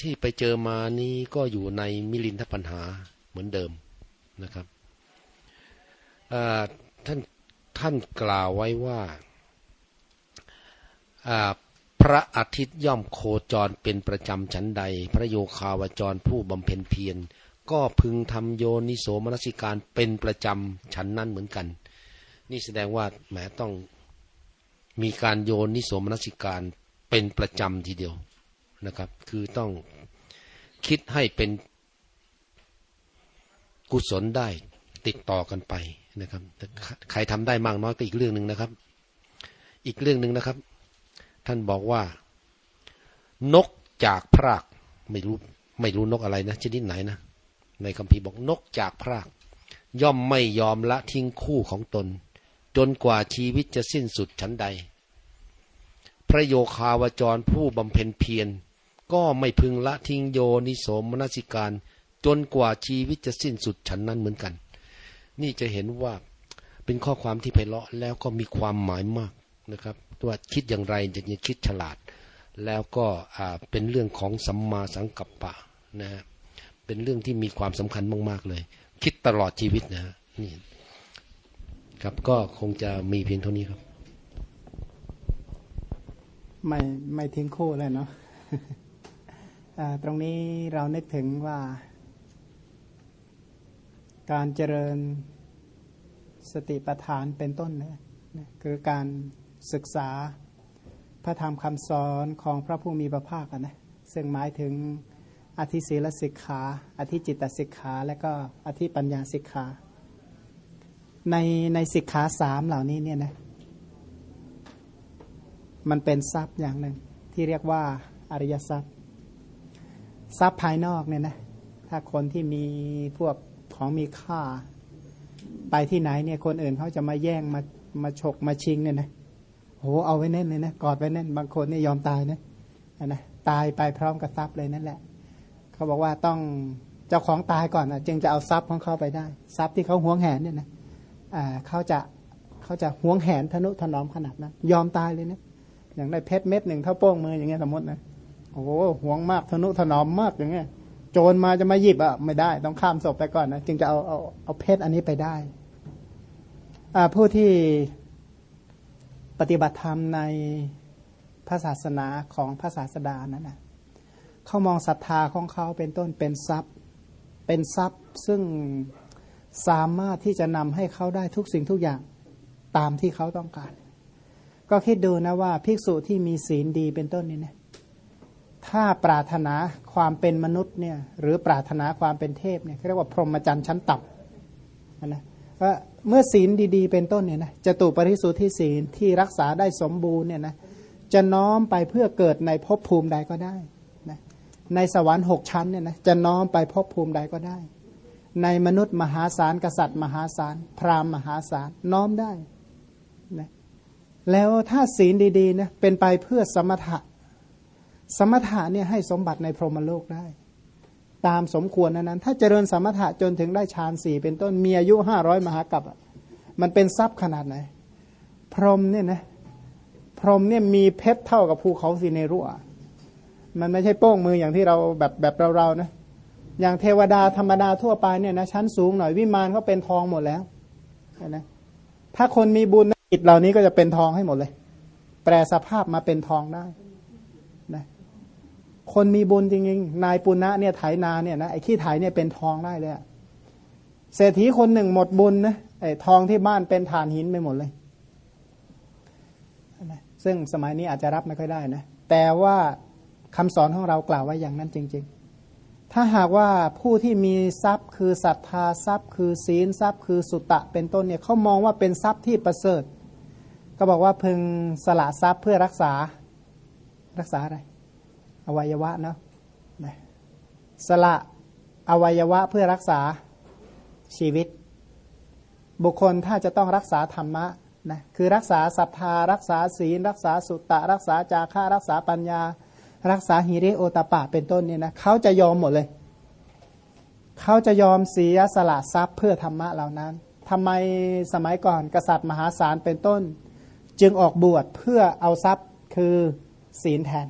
ที่ไปเจอมานี้ก็อยู่ในมิลินทปัญหาเหมือนเดิมนะครับท่านท่านกล่าวไว้ว่าอ่าพระอาทิตย์ย่อมโคจรเป็นประจำชั้นใด พระโยคาวจรผู้บำเพ็ญเพียรก็พึงทำโยนิโสมนสิการเป็นประจำชั้นนั้นเหมือนกัน นี่แสดงว่าแหมต้องมีการโยนิโสมนสิการเป็นประจำทีเดียว นะครับ คือต้องคิดให้เป็นกุศลได้ติดต่อกันไปนะครับ ใครทำได้มากน้อยก็อีกเรื่องหนึ่งนะครับ อีกเรื่องหนึ่งนะครับ ท่านบอกว่า นกจากพรากไม่รู้ไม่รู้นกอะไรนะชนิดไหนนะในคัมภีร์บอกนกจากพราก ย่อมไม่ยอมละทิ้งคู่ของตน จนกว่าชีวิตจะสิ้นสุดชั้นใด พระโยคาวจรผู้บำเพ็ญเพียร ก็ไม่พึงละทิ้งโยนิโสมนสิการ จนกว่าชีวิตจะสิ้นสุดฉันนั้นเหมือนกัน นี่จะเห็นว่าเป็นข้อความที่ไพเราะแล้วก็มีความหมายมากนะครับว่าคิดอย่างไรจะคิดฉลาด แล้วก็เป็นเรื่องของสัมมาสังกัปปะนะฮะเป็นเรื่องที่มีความสำคัญมาก ๆ เลย คิดตลอดชีวิตนะนี่ครับก็คงจะมีเพียงเท่านี้ครับ ไม่ไม่ทิ้งคู่เลยเนาะ ตรงนี้เรานึกถึงว่า การเจริญสติปัฏฐานเป็นต้นนะคือการศึกษาพระธรรมคำสอนของพระผู้มีพระภาคนะซึ่งหมายถึงอธิศีลสิกขา อธิจิตตสิกขา และก็อธิปัญญาสิกขา ในในสิกขาสามเหล่านี้เนี่ยนะมันเป็นทรัพย์อย่างหนึ่งที่เรียกว่าอริยทรัพย์ ทรัพย์ภายนอกเนี่ยนะถ้าคนที่มีพวกของมีค่า ไปที่ไหนเนี่ยคนอื่นเขาจะมาแย่งมามาฉกมาชิงเนี่ยนะโหเอาไว้แน่นเลยนะกอดไว้แน่นบางคนเนี่ยอมตายนะนะตายไปพร้อมกับทรัพย์เลยนั่นแหละ เขาบอกว่าต้องเจ้าของตายก่อนนะจึงจะเอาทรัพย์ของเขาไปได้ ทรัพย์ที่เขาหวงแหนเนี่ยนะอ่าเขาจะเขาจะหวงแหนทนุถนอมขนาดนั้นยอมตายเลยนะอย่างได้เพชรเม็ดหนึ่งเท่าโป้งมืออย่างเงี้ยสมมตินะ โอ้โหหวงมากทนุถนอมมากอย่างเงี้ยโจรมาจะมาหยิบอะไม่ได้ ต้องข้ามศพไปก่อนนะจึงจะเอาเอาเอาเพชรอันนี้ไปได้อาผู้ที่ปฏิบัติธรรมในพระศาสนาของพระศาสดานั้นนะเขามองศรัทธาของเขาเป็นต้นเป็นทรัพย์ เป็นทรัพย์ซึ่งสามารถที่จะนำให้เขาได้ทุกสิ่งทุกอย่างตามที่เขาต้องการ ก็คิดดูนะว่า ภิกษุที่มีศีลดีเป็นต้นนี่นะ ถ้าปรารถนาความเป็นมนุษย์เนี่ยหรือปรารถนาความเป็นเทพเนี่ยเรียกว่าพรหมจรรย์ชั้นต่ำนะว่าเมื่อศีลดีๆ เป็นต้นเนี่ยนะจะตุปริสุทธิศีลที่รักษาได้สมบูรณ์เนี่ยนะจะน้อมไปเพื่อเกิดในภพภูมิใดก็ได้นะในสวรรค์หกชั้นเนี่ยนะจะน้อมไปภพภูมิใดก็ได้ ในมนุษย์มหาศาลกษัตริย์มหาศาลพราหมณ์มหาศาลน้อมได้นะแล้วถ้าศีลดีๆนะเป็นไปเพื่อสมถะ สมถะเนี่ยให้สมบัติในพรหมโลกได้ ตามสมควรนั้น ถ้าเจริญสมถะจนถึงได้ฌานสี่เป็นต้นมีอายุห้าร้อยมหากัปมันเป็นทรัพย์ขนาดไหน พรหมเนี่ยนะพรหมเนี่ยมีเพชรเท่ากับภูเขาสีเนรุอะมันไม่ใช่โป้งมืออย่างที่เราแบบแบบเราๆนะ อย่างเทวดาธรรมดาทั่วไปเนี่ยนะชั้นสูงหน่อยวิมานเขาเป็นทองหมดแล้วนะถ้าคนมีบุญอิฐเหล่านี้ก็จะเป็นทองให้หมดเลย แปลสภาพมาเป็นทองได้ คนมีบุญจริงๆ นายปุณณะเนี่ยไถนาเนี่ยนะไอ้ขี้ไถเนี่ยเป็นทองได้เลยเศรษฐีคนหนึ่งหมดบุญนะไอ้ทองที่บ้านเป็นฐานหินไปหมดเลยซึ่งสมัยนี้อาจจะรับไม่ค่อยได้นะแต่ว่าคำสอนของเรากล่าวไว้อย่างนั้นจริง ๆ ถ้าหากว่าผู้ที่มีทรัพย์คือศรัทธาทรัพย์ คือศีลทรัพย์ คือสุตะเป็นต้นเนี่ยเขามองว่าเป็นทรัพย์ที่ประเสริฐ ก็บอกว่าพึงสละทรัพย์เพื่อรักษารักษาอะไร อวัยวะเนาะสละอวัยวะเพื่อรักษาชีวิต บุคคลถ้าจะต้องรักษาธรรมะนะคือรักษาศรัทธา รักษาศีล รักษาสุตตะ รักษาจาค่ารักษาปัญญา รักษาหิริโอตปะเป็นต้นเนี่ยนะเขาจะยอมหมดเลย เขาจะยอมเสียสละทรัพย์เพื่อธรรมะเหล่านั้นทำไมสมัยก่อนกษัตริย์มหาศาลเป็นต้น จึงออกบวชเพื่อเอาทรัพย์คือศีลแทน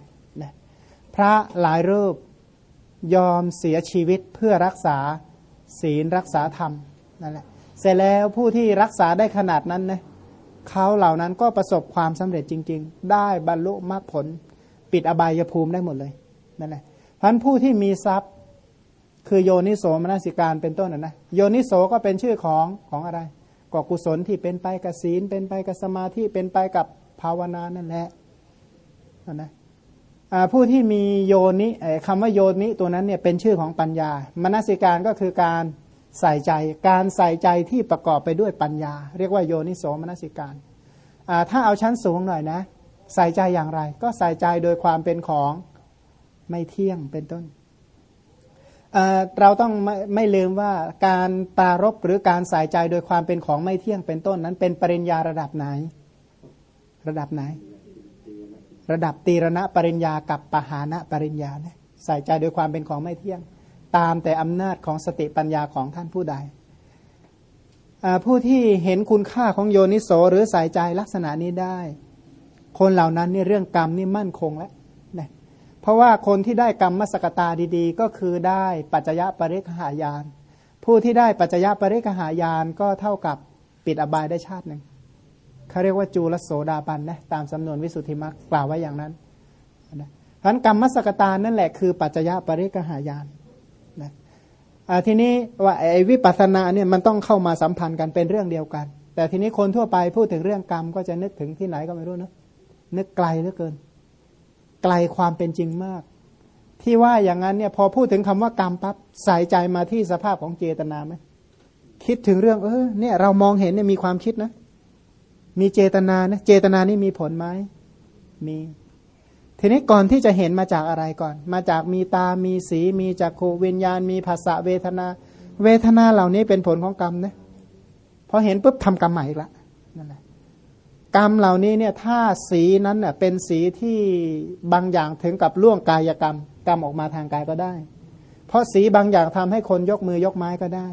พระหลายรูปยอมเสียชีวิตเพื่อรักษาศีลรักษาธรรมนั่นแหละเสร็จแล้วผู้ที่รักษาได้ขนาดนั้นนะเขาเหล่านั้นก็ประสบความสำเร็จจริง ๆ ได้บรรลุมรรคผล ปิดอบายภูมิได้หมดเลยนั่นแหละพันผู้ที่มีทรัพย์คือโยนิโสมนสิการเป็นต้นนะนะโยนิโสก็เป็นชื่อของของอะไรก็กุศลที่เป็นไปกับศีลเป็นไปกับสมาธิเป็นไปกับภาวนานั่นแหละนะ ผู้ที่มีโยนิคำว่าโยนิตัวนั้นเนี่ยเป็นชื่อของปัญญามนสิการก็คือการใส่ใจ การใส่ใจที่ประกอบไปด้วยปัญญา เรียกว่าโยนิโสมนสิการถ้าเอาชั้นสูงหน่อยนะ ใส่ใจอย่างไร ก็ใส่ใจโดยความเป็นของไม่เที่ยงเป็นต้นเราต้องไม่ไม่ลืมว่าการปารบหรือการใส่ใจโดยความเป็นของไม่เที่ยงเป็นต้นนั้น เป็นปริญญาระดับไหน ระดับไหน ระดับตีรณะปริญญากับปหานะปริญญาเนี่ยใส่ใจโดยความเป็นของไม่เที่ยง ตามแต่อำนาจของสติปัญญาของท่านผู้ใด ผู้ที่เห็นคุณค่าของโยนิโสหรือใส่ใจลักษณะนี้ได้ คนเหล่านั้นเนี่ยเรื่องกรรมนี่มั่นคงแล้วเพราะว่าคนที่ได้กรรมมสกตาดีๆ ก็คือได้ปัจจยะปริคหายาน ผู้ที่ได้ปัจจยะปริคหายานก็เท่ากับปิดอบายได้ชาติหนึ่ง เขาเรียกว่าจูลโสดาบันนะตามสำนวนวิสุทธิมรรคกล่าวไว้อย่างนั้นนะเพราะกรรมมสกตานั่นแหละคือปัจจยปริคหายานนะทีนี้ว่าไอ้วิปัสสนาเนี่ยมันต้องเข้ามาสัมพันธ์กันเป็นเรื่องเดียวกัน แต่ทีนี้คนทั่วไปพูดถึงเรื่องกรรมก็จะนึกถึงที่ไหนก็ไม่รู้นะนึกไกลเหลือเกิน ไกลความเป็นจริงมาก ที่ว่าอย่างนั้นเนี่ยพอพูดถึงคำว่ากรรมปั๊บใส่ใจมาที่สภาพของเจตนาไหมคิดถึงเรื่องเออเนี่ยเรามองเห็นเนี่ยมีความคิดนะ มีเจตนานะเจตนานี่มีผลไหมมี ทีนี้ก่อนที่จะเห็นมาจากอะไรก่อน มาจากมีตา มีสี มีจักขูวิญญาณ มีภาษาเวทนา เวทนาเหล่านี้เป็นผลของกรรมนะพอเห็นปุ๊บทำกรรมใหม่อีกละนั่นแหละกรรมเหล่านี้เนี่ยถ้าสีนั้นเน่ยเป็นสีที่บางอย่างถึงกับล่วงกายกรรม กรรมออกมาทางกายก็ได้ เพราะสีบางอย่างทำให้คนยกมือยกไม้ก็ได้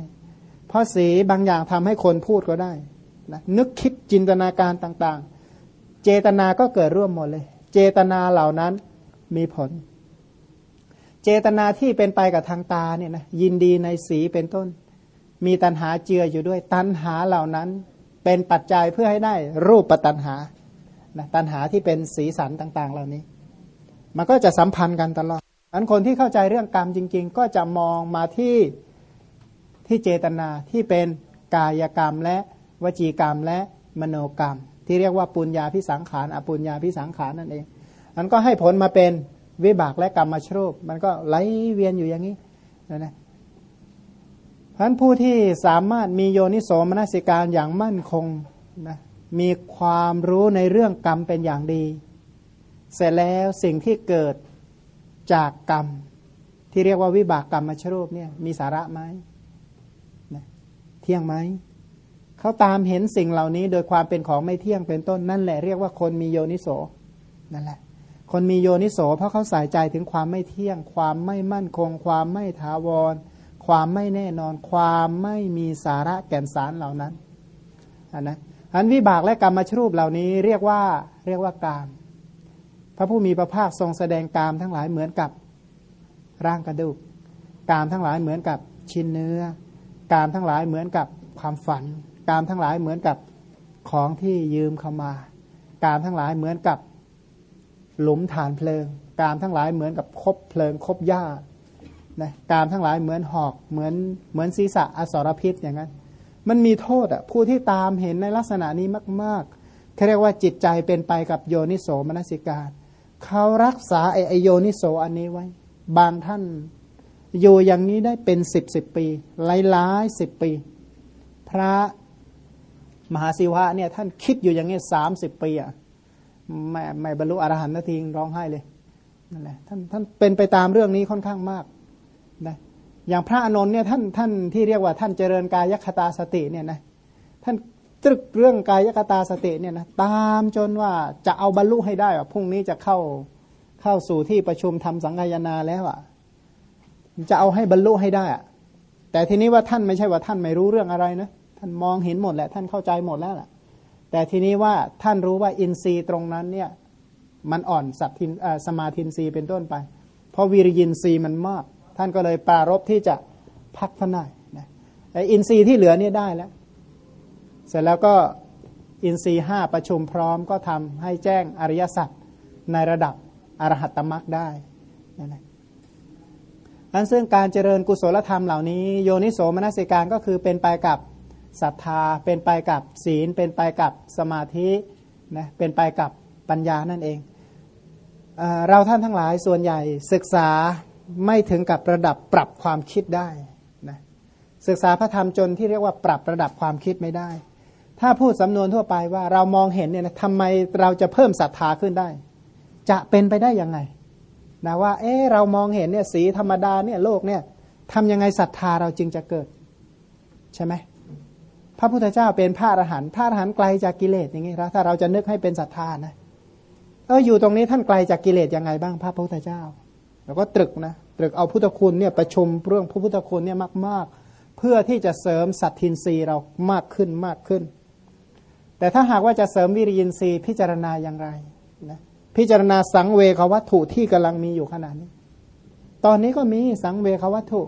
เพราะสีบางอย่างทำให้คนพูดก็ได้ นะนึกคิดจินตนาการต่างๆ เจตนาก็เกิดร่วมหมดเลย เจตนาเหล่านั้นมีผล เจตนาที่เป็นไปกับทางตาเนี่ยนะยินดีในสีเป็นต้น มีตัณหาเจืออยู่ด้วย ตัณหาเหล่านั้นเป็นปัจจัยเพื่อให้ได้รูปปัตัญหานะตัญหาที่เป็นสีสันต่าง ๆ เหล่านี้ มันก็จะสัมพันธ์กันตลอดอันคนที่เข้าใจเรื่องกรรมจริง ๆ ก็จะมองมาที่ที่เจตนาที่เป็นกายกรรมและ วจีกรรมและมโนกรรม ที่เรียกว่าปุญญาพิสังขารอปุญญาพิสังขารนั่นเองมันก็ให้ผลมาเป็นวิบากและกรรมมาชรูปมันก็ไหลเวียนอยู่อย่างนี้นะนะพราะผู้ที่สามารถมีโยนิโสมนสิการอย่างมั่นคงนะมีความรู้ในเรื่องกรรมเป็นอย่างดี เสร็จแล้วสิ่งที่เกิดจากกรรม ที่เรียกว่าวิบากกรรมมาชรูปเนี่ยมีสาระไหมนะเที่ยงไหม เขาตามเห็นสิ่งเหล่านี้ โดยความเป็นของไม่เที่ยงเป็นต้นนั่นแหละเรียกว่าคนมีโยนิโสนั่นแหละ คนมีโยนิโสเพราะเขาใส่ใจถึงความไม่เที่ยง ความไม่มั่นคง ความไม่ถาวร ความไม่แน่นอน ความไม่มีสาระแก่นสารเหล่านั้นนนะอันวิบากและกรรมชรูปเหล่านี้เรียกว่าเรียกว่ากาม พระผู้มีพระภาคทรงแสดงกามทั้งหลายเหมือนกับร่างกระดูก กามทั้งหลายเหมือนกับชิ้นเนื้อ กามทั้งหลายเหมือนกับความฝัน กามทั้งหลายเหมือนกับของที่ยืมเข้ามา กามทั้งหลายเหมือนกับหลุมฐานเพลิง กามทั้งหลายเหมือนกับคบเพลิงคบหญ้านะกามทั้งหลายเหมือนหอกเหมือนเหมือนศีรษะอสรพิษอย่างนั้น มันมีโทษอะผู้ที่ตามเห็นในลักษณะนี้มากๆเขาเรียกว่าจิตใจเป็นไปกับโยนิโสมนสิการเขารักษาไอโยนิโสอันนี้ไว้ บางท่านอยู่อย่างนี้ได้เป็นสิบสิบปี หลายหลายสิบปี พระ มหาศิวะเนี่ยท่านคิดอยู่อย่างนี้สามสิบปีอะไม่ไม่บรรลุอรหันต์นาทีร้องไห้เลยนั่นแหละท่านท่านเป็นไปตามเรื่องนี้ค่อนข้างมากนะอย่างพระอนนท์เนี่ยท่านท่านที่เรียกว่าท่านเจริญกายคตาสติเนี่ยนะท่านตรึกเรื่องกายคตาสติเนี่ยนะตามจนว่าจะเอาบรรลุให้ได้ว่าพรุ่งนี้จะเข้าเข้าสู่ที่ประชุมทำสังฆยนาแล้วอะจะเอาให้บรรลุให้ได้อะแต่ทีนี้ว่าท่านไม่ใช่ว่าท่านไม่รู้เรื่องอะไรนะานมองเห็นหมดแหละ ท่านเข้าใจหมดแล้วล่ะแต่ทีนี้ว่าท่านรู้ว่าอินทรีย์ตรงนั้นเนี่ยมันอ่อนสัตทินสมาธินทรีย์เป็นต้นไป เพราะวิริยินทรีย์มันมาก ท่านก็เลยปรารบที่จะพักพน่อยนะออินทรีย์ที่เหลือเนี่ยได้แล้ว เสร็จแล้วก็อินทรีย์ห้าประชุมพร้อมก็ทำให้แจ้งอริยสัจในระดับอรหัตตมรรคได้นั่นแหละอันซึ่งการเจริญกุศลธรรมเหล่านี้ โยนิโสมนสิการก็คือเป็นไปกับ ศรัทธาเป็นไปกับศีล เป็นไปกับสมาธินะเป็นไปกับปัญญานั่นเองเอเราท่านทั้งหลายส่วนใหญ่ศึกษาไม่ถึงกับระดับปรับความคิดได้นะศึกษาพระธรรมจนที่เรียกว่าปรับระดับความคิดไม่ได้ ถ้าพูดสำนวนทั่วไปว่าเรามองเห็นเนี่ยนะทำไมเราจะเพิ่มศรัทธาขึ้นได้ จะเป็นไปได้ยังไงนะว่าเออเรามองเห็นเนี่ยสีธรรมดาเนี่ยโลกเนี่ยทำยังไงศรัทธาเราจึงจะเกิด ใช่ไหม พระพุทธเจ้าเป็นพระอรหันต์พระอรหันต์ไกลจากกิเลสอย่างนี้ถ้าเราจะนึกให้เป็นศรัทธานะเอออยู่ตรงนี้ท่านไกลจากกิเลสยังไงบ้างพระพุทธเจ้าแล้วก็ตรึกนะตรึกเอาพุทธคุณเนี่ยประชุมเรื่องพระพุทธคุณเนี่ยมาก ๆ เพื่อที่จะเสริมสัตทินรีเรามากขึ้นมากขึ้น แต่ถ้าหากว่าจะเสริมวิริยินทรีย์พิจารณาอย่างไรนะพิจารณาสังเวควัตถุที่กำลังมีอยู่ขนาดนี้ ตอนนี้ก็มีสังเวควัตถุ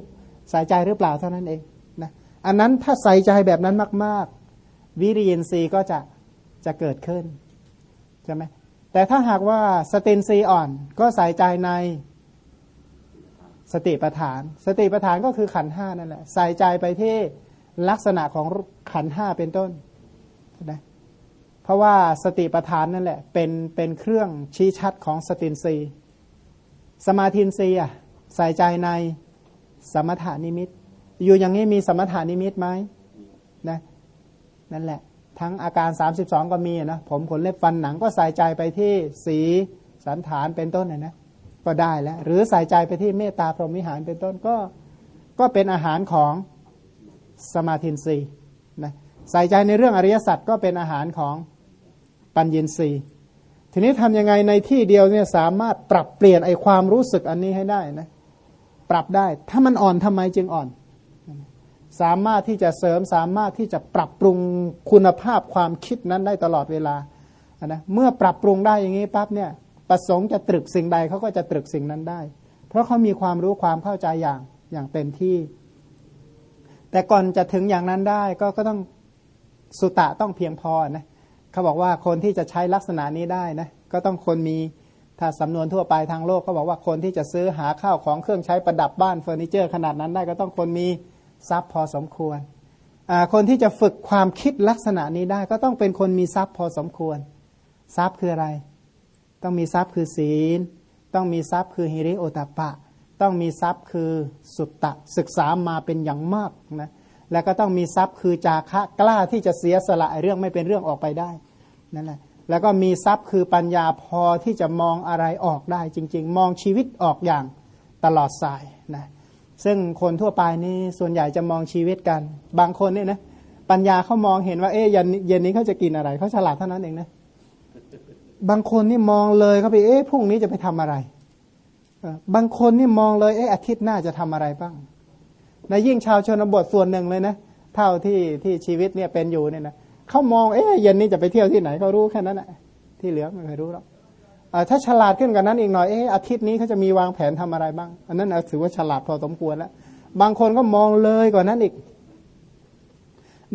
ใส่ใจหรือเปล่าเท่านั้นเอง อันนั้นถ้าใส่ใจแบบนั้นมาก ๆ วิริยินทรีย์ก็จะจะเกิดขึ้นใช่ไหมแต่ถ้าหากว่าสตินซีอ่อนก็ใส่ใจในสติปัฏฐาน สติปัฏฐานก็คือขันห้านั่นแหละ ใส่ใจไปที่ลักษณะของขันห้าเป็นต้นนะเพราะว่าสติปัฏฐานนั่นแหละ เป็นเป็นเครื่องชี้ชัดของสตินซีสมาธินซีอะใส่ใจในสมถานิมิต อยู่อย่างนี้มีสมถานิมิตไหมนะนั่นแหละ ทั้งอาการ 32 ก็มีนะผมขนเล็บฟันหนังก็ใส่ใจไปที่สีสันฐานเป็นต้นนะนะก็ได้แล้ว หรือใส่ใจไปที่เมตตาพรหมิหารเป็นต้นก็ก็เป็นอาหารของสมาธินรีนะใส่ใจในเรื่องอริยสัจก็เป็นอาหารของปัญญินรีทีนี้ทำยังไงในที่เดียวเนี่ยสามารถปรับเปลี่ยนไอความรู้สึกอันนี้ให้ได้นะปรับได้ ถ้ามันอ่อนทำไมจึงอ่อน สามารถที่จะเสริมสามารถที่จะปรับปรุงคุณภาพความคิดนั้นได้ตลอดเวลานะเมื่อปรับปรุงได้อย่างนี้ปั๊บเนี่ยประสงค์จะตรึกสิ่งใดเขาก็จะตรึกสิ่งนั้นได้ เพราะเขามีความรู้ความเข้าใจอย่างอย่างเต็มที่ แต่ก่อนจะถึงอย่างนั้นได้ก็ก็ต้องสุตะต้องเพียงพอนะเขาบอกว่าคนที่จะใช้ลักษณะนี้ได้นะก็ต้องคนมีถ้าสำนวนทั่วไปทางโลกก็บอกว่าคนที่จะซื้อหาข้าวของเครื่องใช้ประดับบ้านเฟอร์นิเจอร์ ขนาดนั้นได้ก็ต้องคนมี ทรัพย์พอสมควร คนที่จะฝึกความคิดลักษณะนี้ได้ก็ต้องเป็นคนมีทรัพย์พอสมควร ทรัพย์คืออะไร ต้องมีทรัพย์คือศีล ต้องมีทรัพย์คือฮิริโอตปะ ต้องมีทรัพย์คือสุตตะศึกษามาเป็นอย่างมากนะแล้วก็ต้องมีทรัพย์คือจาคะกล้าที่จะเสียสละเรื่องไม่เป็นเรื่องออกไปได้นั่นแหละแล้วก็มีทรัพย์คือปัญญาพอที่จะมองอะไรออกได้จริง ๆ มองชีวิตออกอย่างตลอดสายนะ ซึ่งคนทั่วไปนี่ส่วนใหญ่จะมองชีวิตกัน บางคนเนี่ยนะปัญญาเขามองเห็นว่าเอ๊ยเย็นนี้เขาจะกินอะไรเขาฉลาดเท่านั้นเองนะบางคนนี่มองเลยเขาไปเอ๊ะพรุ่งนี้จะไปทำอะไรบางคนนี่มองเลยเอ๊ะอาทิตย์หน้าจะทำอะไรบ้างในยิ่งชาวชนบทส่วนหนึ่งเลยนะเท่าที่ที่ชีวิตเนี่ยเป็นอยู่เนี่ยนะเขามองเอ๊ะเย็นนี้จะไปเที่ยวที่ไหนเขารู้แค่นั้นแหละที่เหลือไม่เคยรู้หรอก ถ้าฉลาดขึ้นกันนั้นอีกหน่อยเอ๊ะอาทิตย์นี้เขาจะมีวางแผนทำอะไรบ้าง อันนั้นถือว่าฉลาดพอสมควรแล้ว บางคนก็มองเลยกว่านั้นอีก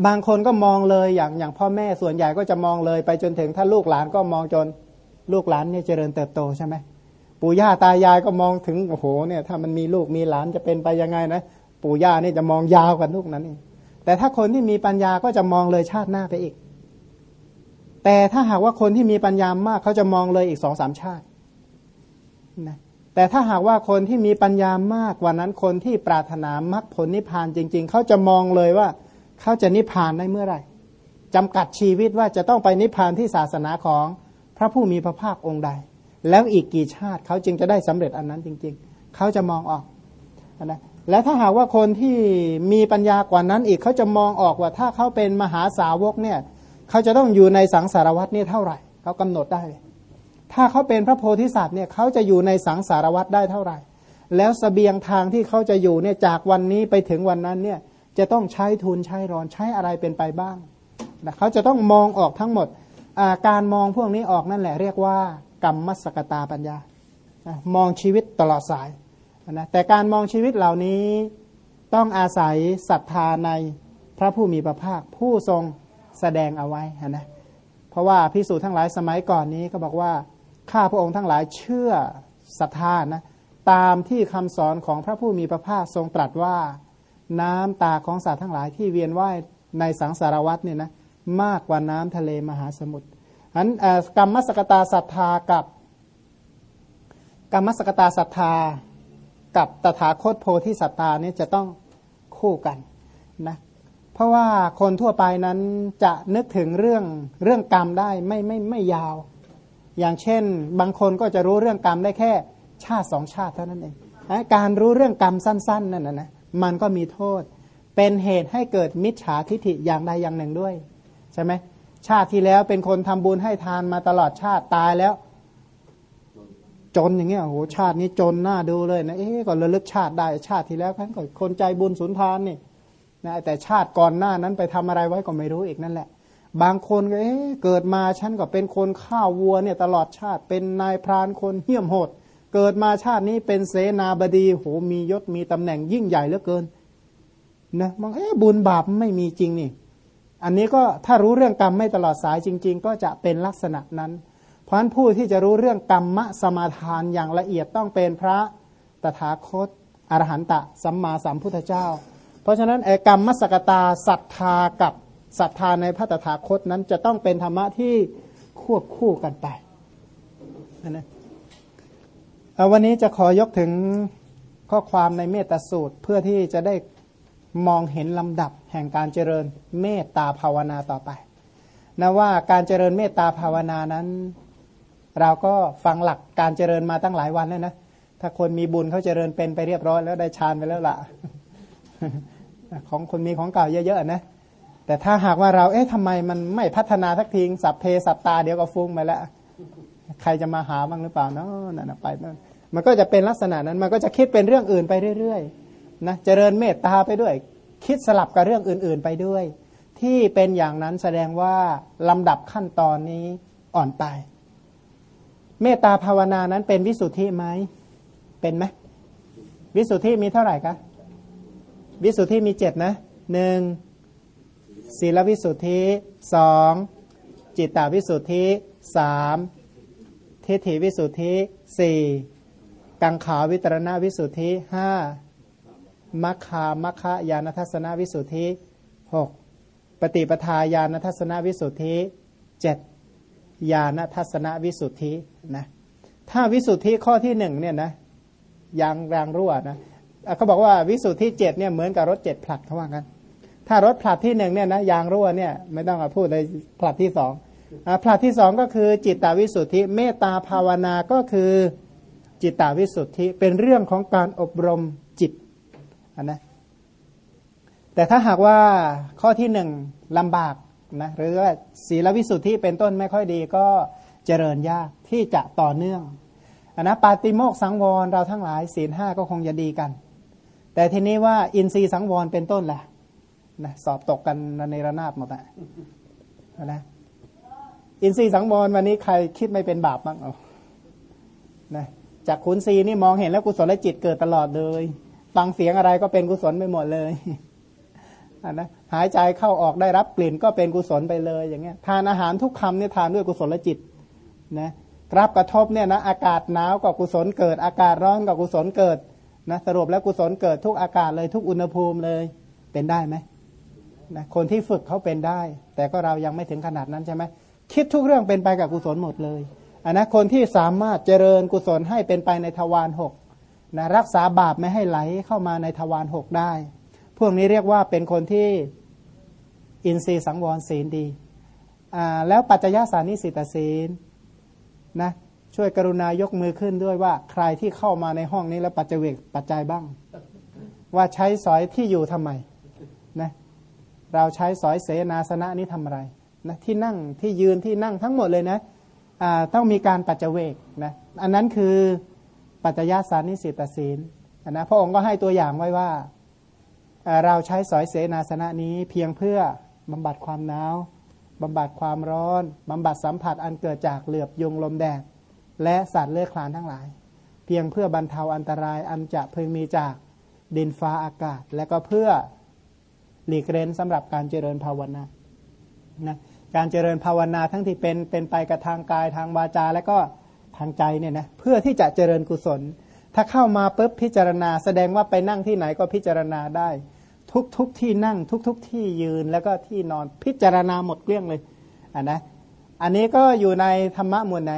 บางคนก็มองเลยอย่างอย่างพ่อแม่ส่วนใหญ่ก็จะมองเลย ไปจนถึงถ้าลูกหลานก็มองจนลูกหลานเนี่ยเจริญเติบโตใช่ไหมปู่ย่าตายายก็มองถึงโอ้โหเนี่ยถ้ามันมีลูกมีหลานจะเป็นไปยังไงนะปู่ย่านี่จะมองยาวกว่าลูกนั้นเองแต่ถ้าคนที่มีปัญญาก็จะมองเลยชาติหน้าไปอีก แต่ถ้าหากว่าคนที่มีปัญญามากเขาจะมองเลยอีกสองสามชาตินะแต่ถ้าหากว่าคนที่มีปัญญามากกว่านั้นคนที่ปรารถนามรรคผลนิพพานจริง ๆ เขาจะมองเลยว่าเขาจะนิพพานได้เมื่อไหร่จำกัดชีวิตว่าจะต้องไปนิพพานที่ศาสนาของพระผู้มีพระภาคองค์ใด แล้วอีกกี่ชาติเขาจึงจะได้สำเร็จอันนั้นจริง ๆ เขาจะมองออกนะและถ้าหากว่าคนที่มีปัญญากว่านั้นอีกเขาจะมองออกว่าถ้าเขาเป็นมหาสาวกเนี่ย เขาจะต้องอยู่ในสังสารวัตนี่เท่าไหร่เขากำหนดได้ถ้าเขาเป็นพระโพธิสัตว์เนี่ยเขาจะอยู่ในสังสารวัตได้เท่าไหร่ แล้วสเสบียงทางที่เขาจะอยู่เนี่ยจากวันนี้ไปถึงวันนั้นเนี่ยจะต้องใช้ทุนใช้รอนใช้อะไรเป็นไปบ้างนะเขาจะต้องมองออกทั้งหมดการมองพวกนี้ออกนั่นแหละเรียกว่ากรรมมสกตาปัญญามองชีวิตตลอดสายนะแต่การมองชีวิตเหล่านี้ต้องอาศัยศรัทธาในพระผู้มีพระภาค ผู้ทรง แสดงเอาไว้นะเพราะว่าพิสูจทั้งหลายสมัยก่อนนี้ก็บอกว่าข้าพระองค์ทั้งหลายเชื่อศรัทธานะตามที่คำสอนของพระผู้มีพระภาคทรงตรัสว่า น้ำตาของสัตว์ทั้งหลายที่เวียนว่ายในสังสารวัฏเนี่ยนะมากกว่าน้ำทะเลมหาสมุทรอันกรรมสกตาศรัทธากับกรรมสกตาศรัทธากับตถาคตโพธิสัตตานี่จะต้องคู่กันนะ เพราะว่าคนทั่วไปนั้นจะนึกถึงเรื่องเรื่องกรรมได้ไม่ไม่ไม่ยาว อย่างเช่น บางคนก็จะรู้เรื่องกรรมได้แค่ ชาติสองชาติเท่านั้นเองการรู้เรื่องกรรมสั้น ๆนั่นนะนะมันก็มีโทษ เป็นเหตุให้เกิดมิจฉาทิฐิอย่างใดอย่างหนึ่งด้วยใช่ไหมชาติที่แล้วเป็นคนทำบุญให้ทานมาตลอดชาติตายแล้ว จนอย่างเงี้ยโอ้โหชาตินี้จนหน้าดูเลยนะเอ๊ะก่อนระลึกชาติได้ชาติที่แล้วท่านก็คนใจบุญสุนทานนี่ นะแต่ชาติก่อนหน้านั้นไปทำอะไรไว้ก็ไม่รู้อีกนั่นแหละ บางคนก็เอ๊ะเกิดมาฉันก็เป็นคนข้าวัวเนี่ยตลอดชาติเป็นนายพรานคนเหี้ยมโหด เกิดมาชาตินี้เป็นเสนาบดีโหมียศมีตำแหน่งยิ่งใหญ่เหลือเกินนะบางเอ๊ะบุญบาปไม่มีจริงนี่ อันนี้ก็ถ้ารู้เรื่องกรรมไม่ตลอดสายจริง ๆ ก็จะเป็นลักษณะนั้น เพราะฉะนั้นผู้ที่จะรู้เรื่องกรรมสมาทานอย่างละเอียดต้องเป็นพระตถาคตอรหันตะสัมมาสัมพุทธเจ้า เพราะฉะนั้นกรรมมสกตาศรัทธากับศรัทธาในพระตถาคตนั้นจะต้องเป็นธรรมะที่ควบคู่กันไปนะวันนี้จะขอยกถึงข้อความในเมตสูตรเพื่อที่จะได้มองเห็นลำดับแห่งการเจริญเมตตาภาวนาต่อไปนะว่าการเจริญเมตตาภาวนานั้น เราก็ฟังหลักการเจริญมาตั้งหลายวันแล้วนะถ้าคนมีบุญเขาเจริญเป็นไปเรียบร้อยแล้วได้ฌานไปแล้วล่ะ ของคนมีของเก่าเยอะๆนะแต่ถ้าหากว่าเราเอ๊ะทำไมมันไม่พัฒนาทักทีสัพเพสัตตาเดี๋ยวก็ฟุ้งไปแล้วใครจะมาหาบ้างหรือเปล่าเนาะนั่นไปนั่นมันก็จะเป็นลักษณะนั้นมันก็จะคิดเป็นเรื่องอื่นไปเรื่อยๆนะเจริญเมตตาไปด้วย คิดสลับกับเรื่องอื่นๆไปด้วย ที่เป็นอย่างนั้นแสดงว่าลำดับขั้นตอนนี้อ่อนไป เมตตาภาวนานั้นเป็นวิสุทธิไหมเป็นไหมวิสุทธิมีเท่าไหร่คะ วิสุทธิมีเจ็ดนะหนึ่งศีลวิสุทธิสองจิตตวิสุทธิสามทิฏฐิวิสุทธิสี่กังขาวิตรณวิสุทธิห้ามัคคามัคคายานทัศนวิสุทธิหกปฏิปทาญาณทัศนวิสุทธิเจ็ดญาณทัศนวิสุทธินะถ้าวิสุทธิข้อที่หนึ่งเนี่ยนะยางรางรั่วนะ เขาบอกว่าวิสุทธิเจ็ดเนี่ยเหมือนกับรถเจ็ดผลัดเขาว่ากัน ถ้ารถผลัดที่หนึ่งเนี่ยนะยางรั่วเนี่ยไม่ต้องพูดเลยผลัดที่สองผลัดที่สองก็คือจิตตาวิสุทธิเมตตาภาวนาก็คือจิตตาวิสุทธิเป็นเรื่องของการอบรมจิตนนะแต่ถ้าหากว่าข้อที่หนึ่งลำบากนะหรือว่าศีลวิสุทธิเป็นต้นไม่ค่อยดีก็เจริญยากที่จะต่อเนื่องอนนะปาติโมกสังวรเราทั้งหลายศีลห้าก็คงจะดีกัน แต่ทีนี้ว่าอินทรีย์สังวรเป็นต้นแหละนะสอบตกกันในระนาบหมดอะนะอินทรีย์สังวรวันนี้ใครคิดไม่เป็นบาปบ้างเอานะจากขุนศีนี่มองเห็นแล้วกุศลจิตเกิดตลอดเลย ฟังเสียงอะไรก็เป็นกุศลไปหมดเลยนะหายใจเข้าออกได้รับกลิ่นก็เป็นกุศลไปเลย อย่างเงี้ยทานอาหารทุกคำเนี่ยทานด้วยกุศลจิตนะรับกระทบเนี่ยนะอากาศหนาวก็กุศลเกิด อากาศร้อนก็กุศลเกิด นะสรุปแล้วกุศลเกิดทุกอากาศเลยทุกอุณหภูมิเลยเป็นได้ไหมนะคนที่ฝึกเขาเป็นได้ แต่ก็เรายังไม่ถึงขนาดนั้นใช่ไหมคิดทุกเรื่องเป็นไปกับกุศลหมดเลยอันนะคนที่สามารถเจริญกุศลให้เป็นไปในทวารหกนะรักษาบาปไม่ให้ไหลเข้ามาในทวารหกได้ พวกนี้เรียกว่าเป็นคนที่อินทรีย์สังวรศีลดี แล้วปัจจยสานิสิตศีลนะ ช่วยกรุณายกมือขึ้นด้วยว่าใครที่เข้ามาในห้องนี้แล้วปัจจเวกปัจจัยบ้าง ว่าใช้สอยที่อยู่ทำไมนะเราใช้สอยเสนาสนะนี้ทำอะไรนะที่นั่งที่ยืนที่นั่งทั้งหมดเลยนะต้องมีการปัจจเวกนะอันนั้นคือปัจจยสานิสิตศีลนะพระองค์ก็ให้ตัวอย่างไว้ว่าเราใช้สอยเสนาสนะนี้เพียงเพื่อบำบัดความหนาวบำบัดความร้อนบำบัดสัมผัสอันเกิดจากเหลือบยุงลมแดด และสัตว์เลื้อดคลานทั้งหลาย เพียงเพื่อบรรเทาอันตรายอันจะเพึงมีจากดินฟ้าอากาศ และก็เพื่อหลีกเล้นสำหรับการเจริญภาวนานะการเจริญภาวนาทั้งที่เป็นเป็นไปกับทางกายทางวาจา และก็ทางใจเนี่ยนะเพื่อที่จะเจริญกุศล ถ้าเข้ามาปุ๊บพิจารณา แสดงว่าไปนั่งที่ไหนก็พิจารณาได้ ทุกทุกที่นั่งทุกทุกที่ยืนแล้วก็ที่นอนพิจารณาหมดเกลี้ยงเลยอ่านะอันนี้ก็อยู่ในธรรมะหมวดไหน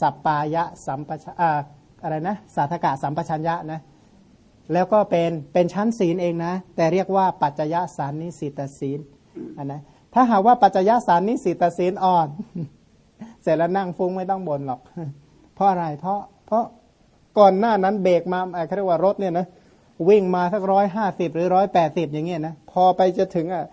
สัปปายะสัมปชอ่าอะไรนะสาธกะสัมปชัญญะนะแล้วก็เป็นเป็นชั้นศีลเองนะ แต่เรียกว่าปัจจยสารนิสิตศีลอันนะถ้าหากว่าปัจจยสารนิสิตศีลอ่อน เสร็จแล้วนั่งฟุ้งไม่ต้องบ่นหรอก เพราะอะไรเพราะเพราะก่อนหน้านั้นเบรกมาเขาเรียกว่ารถเนี่ยนะวิ่งมาสักร้อยห้าสิบหรือร้อยแปดสิบอย่างเงี้ยนะพอไปจะถึงอะ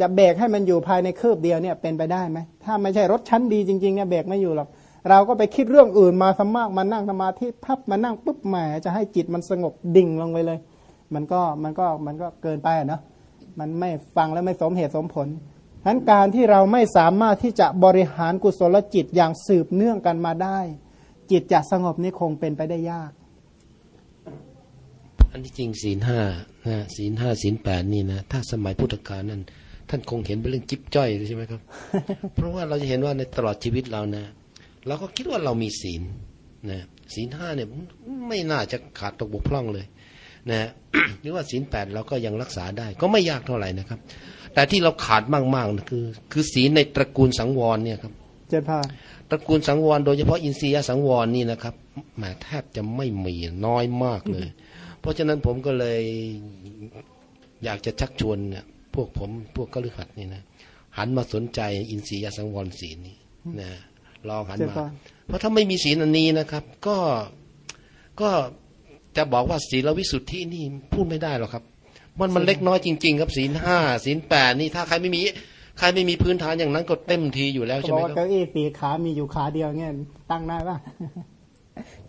จะเบรกให้มันอยู่ภายในคืบเดียวเนี่ยเป็นไปได้ไหมถ้าไม่ใช่รถชั้นดีจริงๆเนี่ยเบรกไม่อยู่หรอก เราก็ไปคิดเรื่องอื่นมาสมากมานั่งสมาธิพับมานั่งปุ๊บแหมจะให้จิตมันสงบดิ่งลงไปเลย มันก็มันก็มันก็เกินไปเนาะมันไม่ฟังแล้วไม่สมเหตุสมผลฉะนั้นการที่เราไม่สามารถที่จะบริหารกุศลจิตอย่างสืบเนื่องกันมาได้ จิตจะสงบนี่คงเป็นไปได้ยาก อันที่จริงศีลห้านะศีลห้าศีลแปดนี่นะถ้าสมัยพุทธกาลนั้นท่านคงเห็นเป็นเรื่องจิ๊บจ้อยใช่ไหมครับ เพราะว่าเราจะเห็นว่าในตลอดชีวิตเรานะ เราก็คิดว่าเรามีศีลนะศีลห้าเนี่ยไม่น่าจะขาดตกบกพร่องเลยนะหรือว่าศีลแปดเราก็ยังรักษาได้ ก็ไม่ยากเท่าไหร่นะครับ แต่ที่เราขาดมากๆนะคือ คือศีลในตระกูลสังวรเนี่ยครับเจ้าพ่อตระกูลสังวรโดยเฉพาะอินทรียสังวรนี่นะครับแหมแทบจะไม่มีน้อยมากเลย เพราะฉะนั้นผมก็เลยอยากจะชักชวนเนี่ยพวกผมพวกกฤหัสถ์นี่นะหันมาสนใจอินทรียสังวรศีลนี้นะ ลองหันเจ้ามาพ่อเพราะถ้าไม่มีศีลอันนี้นะครับ ก็ก็จะบอกว่าศีลวิสุทธินี่พูดไม่ได้หรอกครับ มันมันเล็กน้อยจริง ๆ ครับศีลห้าศีลแปดนี่ถ้าใครไม่มีใครไม่มีพื้นฐานอย่างนั้นก็เต็มทีอยู่แล้วเขาใช่บอไหกมว่าครับเก้าอี้สี่ขามีอยู่ขาเดียวเงี้ยตั้งได้ป่ะ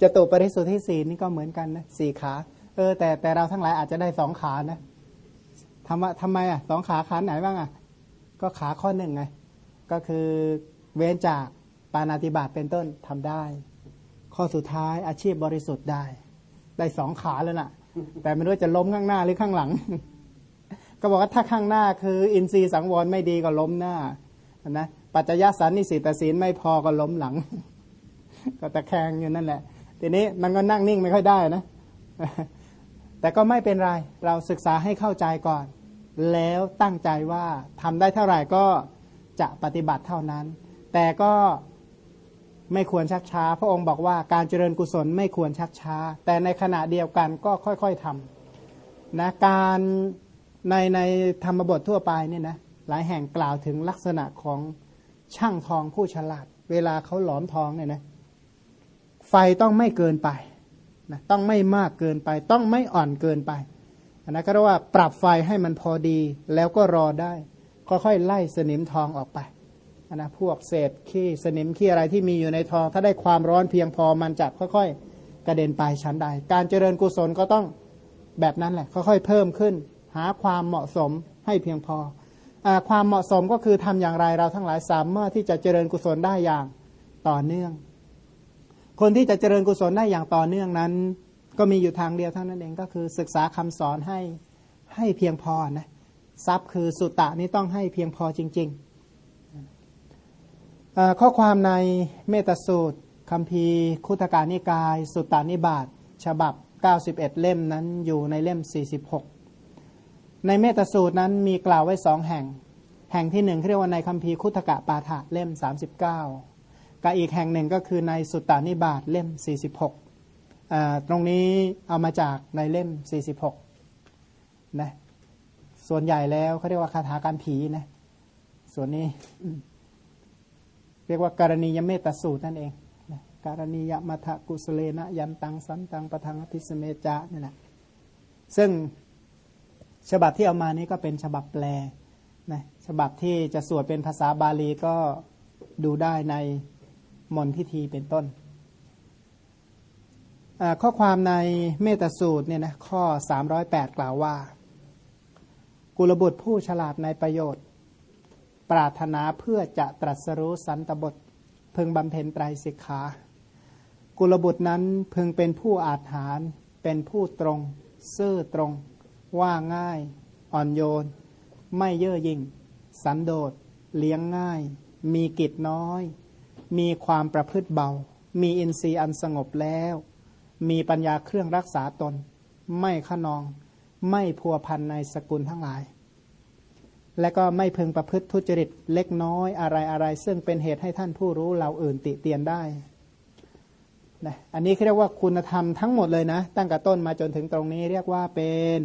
จะตุปริสุทธิศีลนี่ก็เหมือนกันนะสี่ขา เออ แต่แต่เราทั้งหลายอาจจะได้สองขานะทำไมทำไมอะสองขาขาไหนบ้างอะ ก็ขาข้อหนึ่งไงก็คือเว้นจาก ปานาติบาตเป็นต้นทำได้ ข้อสุดท้ายอาชีพบริสุทธิ์ได้ ได้สองขาแล้วน่ะ แต่ไม่รู้จะล้มข้างหน้าหรือข้างหลัง ก็บอกว่าถ้าข้างหน้าคือ อินทรีย์สังวรไม่ดีก็ล้มหน้านะปัจจยสันนิสิตศีลไม่พอก็ล้มหลัง ก็ตะแคงอยู่นั่นแหละ ทีนี้มันก็นั่งนิ่งไม่ค่อยได้นะ แต่ก็ไม่เป็นไร เราศึกษาให้เข้าใจก่อน แล้วตั้งใจว่าทำได้เท่าไหร่ก็จะปฏิบัติเท่านั้น แต่ก็ ไม่ควรชักช้า พระองค์บอกว่าการเจริญกุศลไม่ควรชักช้า แต่ในขณะเดียวกันก็ค่อยๆทำนะการในในธรรมบททั่วไปเนี่ยนะหลายแห่งกล่าวถึงลักษณะของช่างทองผู้ฉลาด เวลาเขาหลอมทองเนี่ยนะไฟต้องไม่เกินไปนะต้องไม่มากเกินไป ต้องไม่อ่อนเกินไปอันนะก็เรียกว่าปรับไฟให้มันพอดีแล้วก็รอได้ค่อยๆไล่สนิมทองออกไป นนะพวกเศษขี้สนิมขี้อะไรที่มีอยู่ในทอง ถ้าได้ความร้อนเพียงพอมันจะค่อยๆ กระเด็นไปชั้นใด การเจริญกุศลก็ต้องแบบนั้นแหละค่อยๆเพิ่มขึ้น หาความเหมาะสมให้เพียงพออความเหมาะสมก็คือทำอย่างไรเราทั้งหลายสามารถที่จะเจริญกุศลได้อย่างต่อเนื่อง คนที่จะเจริญกุศลได้อย่างต่อเนื่องนั้น ก็มีอยู่ทางเดียวเท่านั้นเองก็คือศึกษาคำสอนให้ให้เพียงพอนะทรัพย์คือสุตตะนี้ต้องให้เพียงพอจริง ๆ ข้อความในเมตสูตรคำพีคุตการนิกาย สุตตานิบาตฉบับ 91 เล่มนั้นอยู่ในเล่ม 46 ในเมตสูตรนั้นมีกล่าวไว้สองแห่ง แห่งที่หนึ่งเรียกว่าในคำพีคุตกะปาฐะเล่ม 39กับอีกแห่งหนึ่งก็คือในสุตตานิบาตเล่ม 46 ตรงนี้เอามาจากในเล่ม 46นะส่วนใหญ่แล้วเขาเรียกว่าคาถาการผีนะส่วนนี้ รียกว่าการณียเมตสูตรนั่นเองการณียมัทะกุสเลนะยันตังสันตังปะทังอภิสเมจานี่แหละซึ่งฉบับที่เอามานี้ก็เป็นฉบับแปลนะฉบับที่จะสวดเป็นภาษาบาลีก็ดูได้ในมนพิธีเป็นต้น ข้อความในเมตสูตรเนี่ยนะข้อ 308 กล่าวว่า กุลบุตรผู้ฉลาดในประโยชน์ ปรารถนาเพื่อจะตรัสรู้สันตบทพึงบำเพ็ญไตรสิกขา กุลบุตรนั้นพึงเป็นผู้อาถรรพ์เป็นผู้ตรง ซื่อตรง ว่าง่าย อ่อนโยน ไม่เย่อหยิ่ง สันโดษ เลี้ยงง่าย มีกิจน้อย มีความประพฤติเบา มีอินทรีย์อันสงบแล้ว มีปัญญาเครื่องรักษาตน ไม่ขนอง ไม่พัวพันในสกุลทั้งหลาย และก็ไม่พึงประพฤติทุจริตเล็กน้อยอะไรอะไรซึ่งเป็นเหตุให้ท่านผู้รู้เราอื่นติเตียนได้นะอันนี้เรียกว่าคุณธรรมทั้งหมดเลยนะ ตั้งแต่ต้นมาจนถึงตรงนี้เรียกว่าเป็น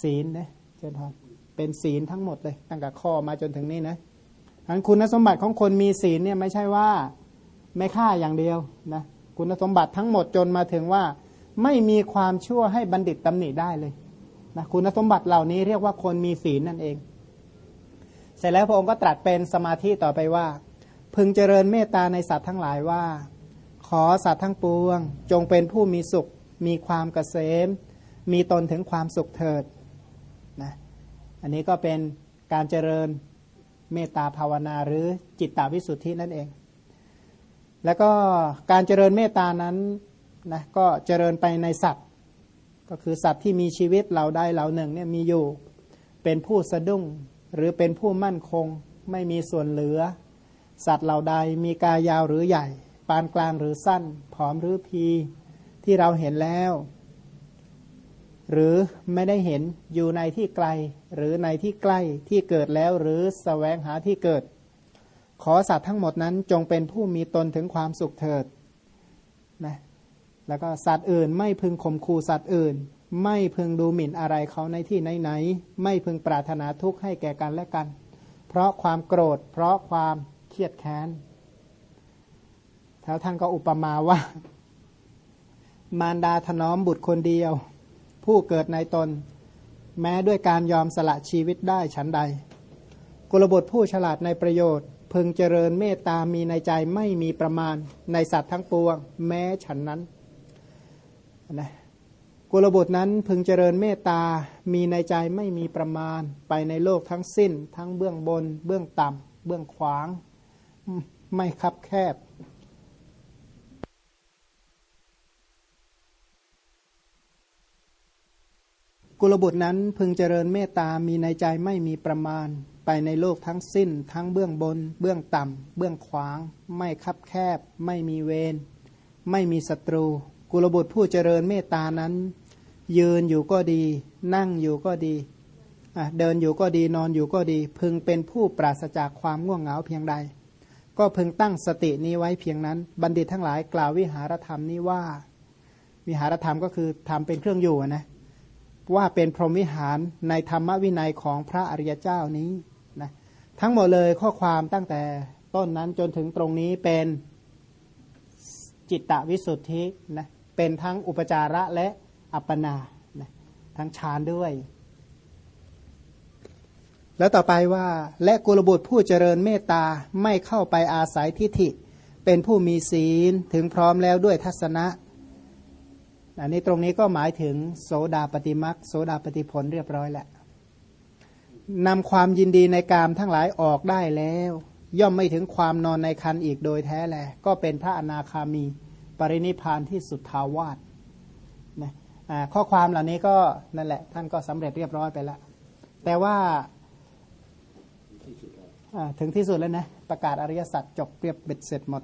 ศีลนะเจนพรเป็นศีลทั้งหมดเลย ตั้งแต่ข้อมาจนถึงนี้นะอันคุณสมบัติของคนมีศีลเนี่ยไม่ใช่ว่าไม่ฆ่าอย่างเดียวนะคุณสมบัติทั้งหมดจนมาถึงว่า ไม่มีความชั่วให้บัณฑิตตำหนิได้เลยนะคุณสมบัติเหล่านี้เรียกว่าคนมีศีลนั่นเอง เสร็จแล้วพระองค์ก็ตรัสเป็นสมาธิต่อไปว่า พึงเจริญเมตตาในสัตว์ทั้งหลายว่า ขอสัตว์ทั้งปวง จงเป็นผู้มีสุข มีความเกษม มีตนถึงความสุขเถิดนะอันนี้ก็เป็นการเจริญเมตตาภาวนาหรือจิตตาวิสุทธินั่นเอง แล้วก็การเจริญเมตตานั้นนะก็เจริญไปในสัตว์ ก็คือสัตว์ที่มีชีวิตเหล่าใดเหล่าหนึ่งเนี่ยมีอยู่ เป็นผู้สะดุ้ง หรือเป็นผู้มั่นคงไม่มีส่วนเหลือ สัตว์เหล่าใดมีกายยาวหรือใหญ่ ปานกลางหรือสั้น ผอมหรือพีที่เราเห็นแล้ว หรือไม่ได้เห็นอยู่ในที่ไกล หรือในที่ใกล้ที่เกิดแล้วหรือสแสวงหาที่เกิด ขอสัตว์ทั้งหมดนั้นจงเป็นผู้มีตนถึงความสุขเถิดนะแล้วก็สัตว์อื่นไม่พึงข่มขู่สัตว์อื่น ไม่พึงดูหมิ่นอะไรเขาในที่ไหนๆไม่พึงปรารถนาทุกข์ให้แก่กันและกัน เพราะความโกรธ เพราะความเครียดแค้นแล้วท่านก็อุปมาว่า มารดาถนอมบุตรคนเดียว ผู้เกิดในตน แม้ด้วยการยอมสละชีวิตได้ฉันใด กุลบุตรผู้ฉลาดในประโยชน์ พึงเจริญเมตตามีในใจไม่มีประมาณในสัตว์ทั้งปวง แม้ฉันนั้นนะ กุลบุตรนั้นพึงเจริญเมตตา มีในใจไม่มีประมาณ ไปในโลกทั้งสิ้น ทั้งเบื้องบน เบื้องต่ำ เบื้องขวาง ไม่คับแคบ กุลบุตรนั้นพึงเจริญเมตตา มีในใจไม่มีประมาณ ไปในโลกทั้งสิ้น ทั้งเบื้องบน เบื้องต่ำ เบื้องขวาง ไม่คับแคบ ไม่มีเวร ไม่มีศัตรู กุลบุตรผู้เจริญเมตตานั้น ยืนอยู่ก็ดี นั่งอยู่ก็ดีเดินอยู่ก็ดีนอนอยู่ก็ดี พึงเป็นผู้ปราศจากความง่วงเหงาเพียงใด ก็พึงตั้งสตินี้ไว้เพียงนั้น บัณฑิตทั้งหลายกล่าววิหารธรรมนี้ว่า วิหารธรรมก็คือทำเป็นเครื่องอยู่นะว่าเป็นพรหมวิหารในธรรมวินัยของพระอริยเจ้านี้นะทั้งหมดเลยข้อความตั้งแต่ต้นนั้นจนถึงตรงนี้เป็นจิตตวิสุทธินะเป็นทั้งอุปจาระและ อัปปนาทั้งฌานด้วย แล้วต่อไปว่าและกุลบุตรผู้เจริญเมตตาไม่เข้าไปอาศัยทิฏฐิ เป็นผู้มีศีลถึงพร้อมแล้วด้วยทัศนะ อันนี้ตรงนี้ก็หมายถึงโสดาปฏิมักโสดาปฏิผลเรียบร้อยแล้วนำความยินดีในกามทั้งหลายออกได้แล้ว ย่อมไม่ถึงความนอนในคันอีกโดยแท้แลก็เป็นพระอนาคามี ปรินิพานที่สุดทาวาส ข้อความเหล่านี้ก็นั่นแหละ ท่านก็สำเร็จเรียบร้อยไปแล้ว แต่ว่าถึงที่สุดแล้วนะ ประกาศอริยสัจจบเรียบเบ็ดเสร็จหมด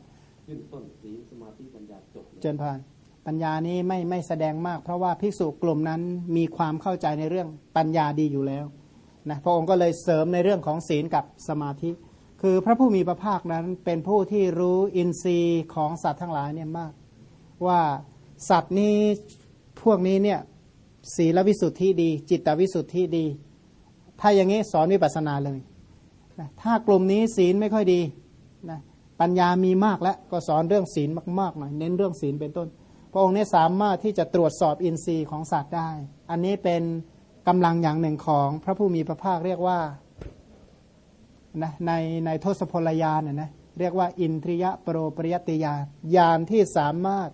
ต้นสีสมาธิปัญญาจบเจนพานปัญญานี้ไม่ไม่แสดงมาก เพราะว่าภิกษุกลุ่มนั้นมีความเข้าใจในเรื่องปัญญาดีอยู่แล้วนะพระองค์ก็เลยเสริมในเรื่องของศีลกับสมาธิ คือพระผู้มีพระภาคนั้นเป็นผู้ที่รู้อินทรีย์ของสัตว์ทั้งหลายเนี่ยมาก ว่าสัตว์นี้ พวกนี้เนี่ยศีลวิสุทธิดี จิตวิสุทธิดี ถ้าอย่างนี้สอนวิปัสสนาเลยนะถ้ากลุ่มนี้ศีลไม่ค่อยดีนะปัญญามีมากแล้วก็สอนเรื่องศีลมากๆหน่อยเน้นเรื่องศีลเป็นต้น พระองค์นี้สามารถที่จะตรวจสอบอินทรีย์ของสัตว์ได้ อันนี้เป็นกำลังอย่างหนึ่งของพระผู้มีพระภาคเรียกว่านะในในทศพลยานนะเรียกว่า อินทริยะโปรปริยติยานยานที่สามารถ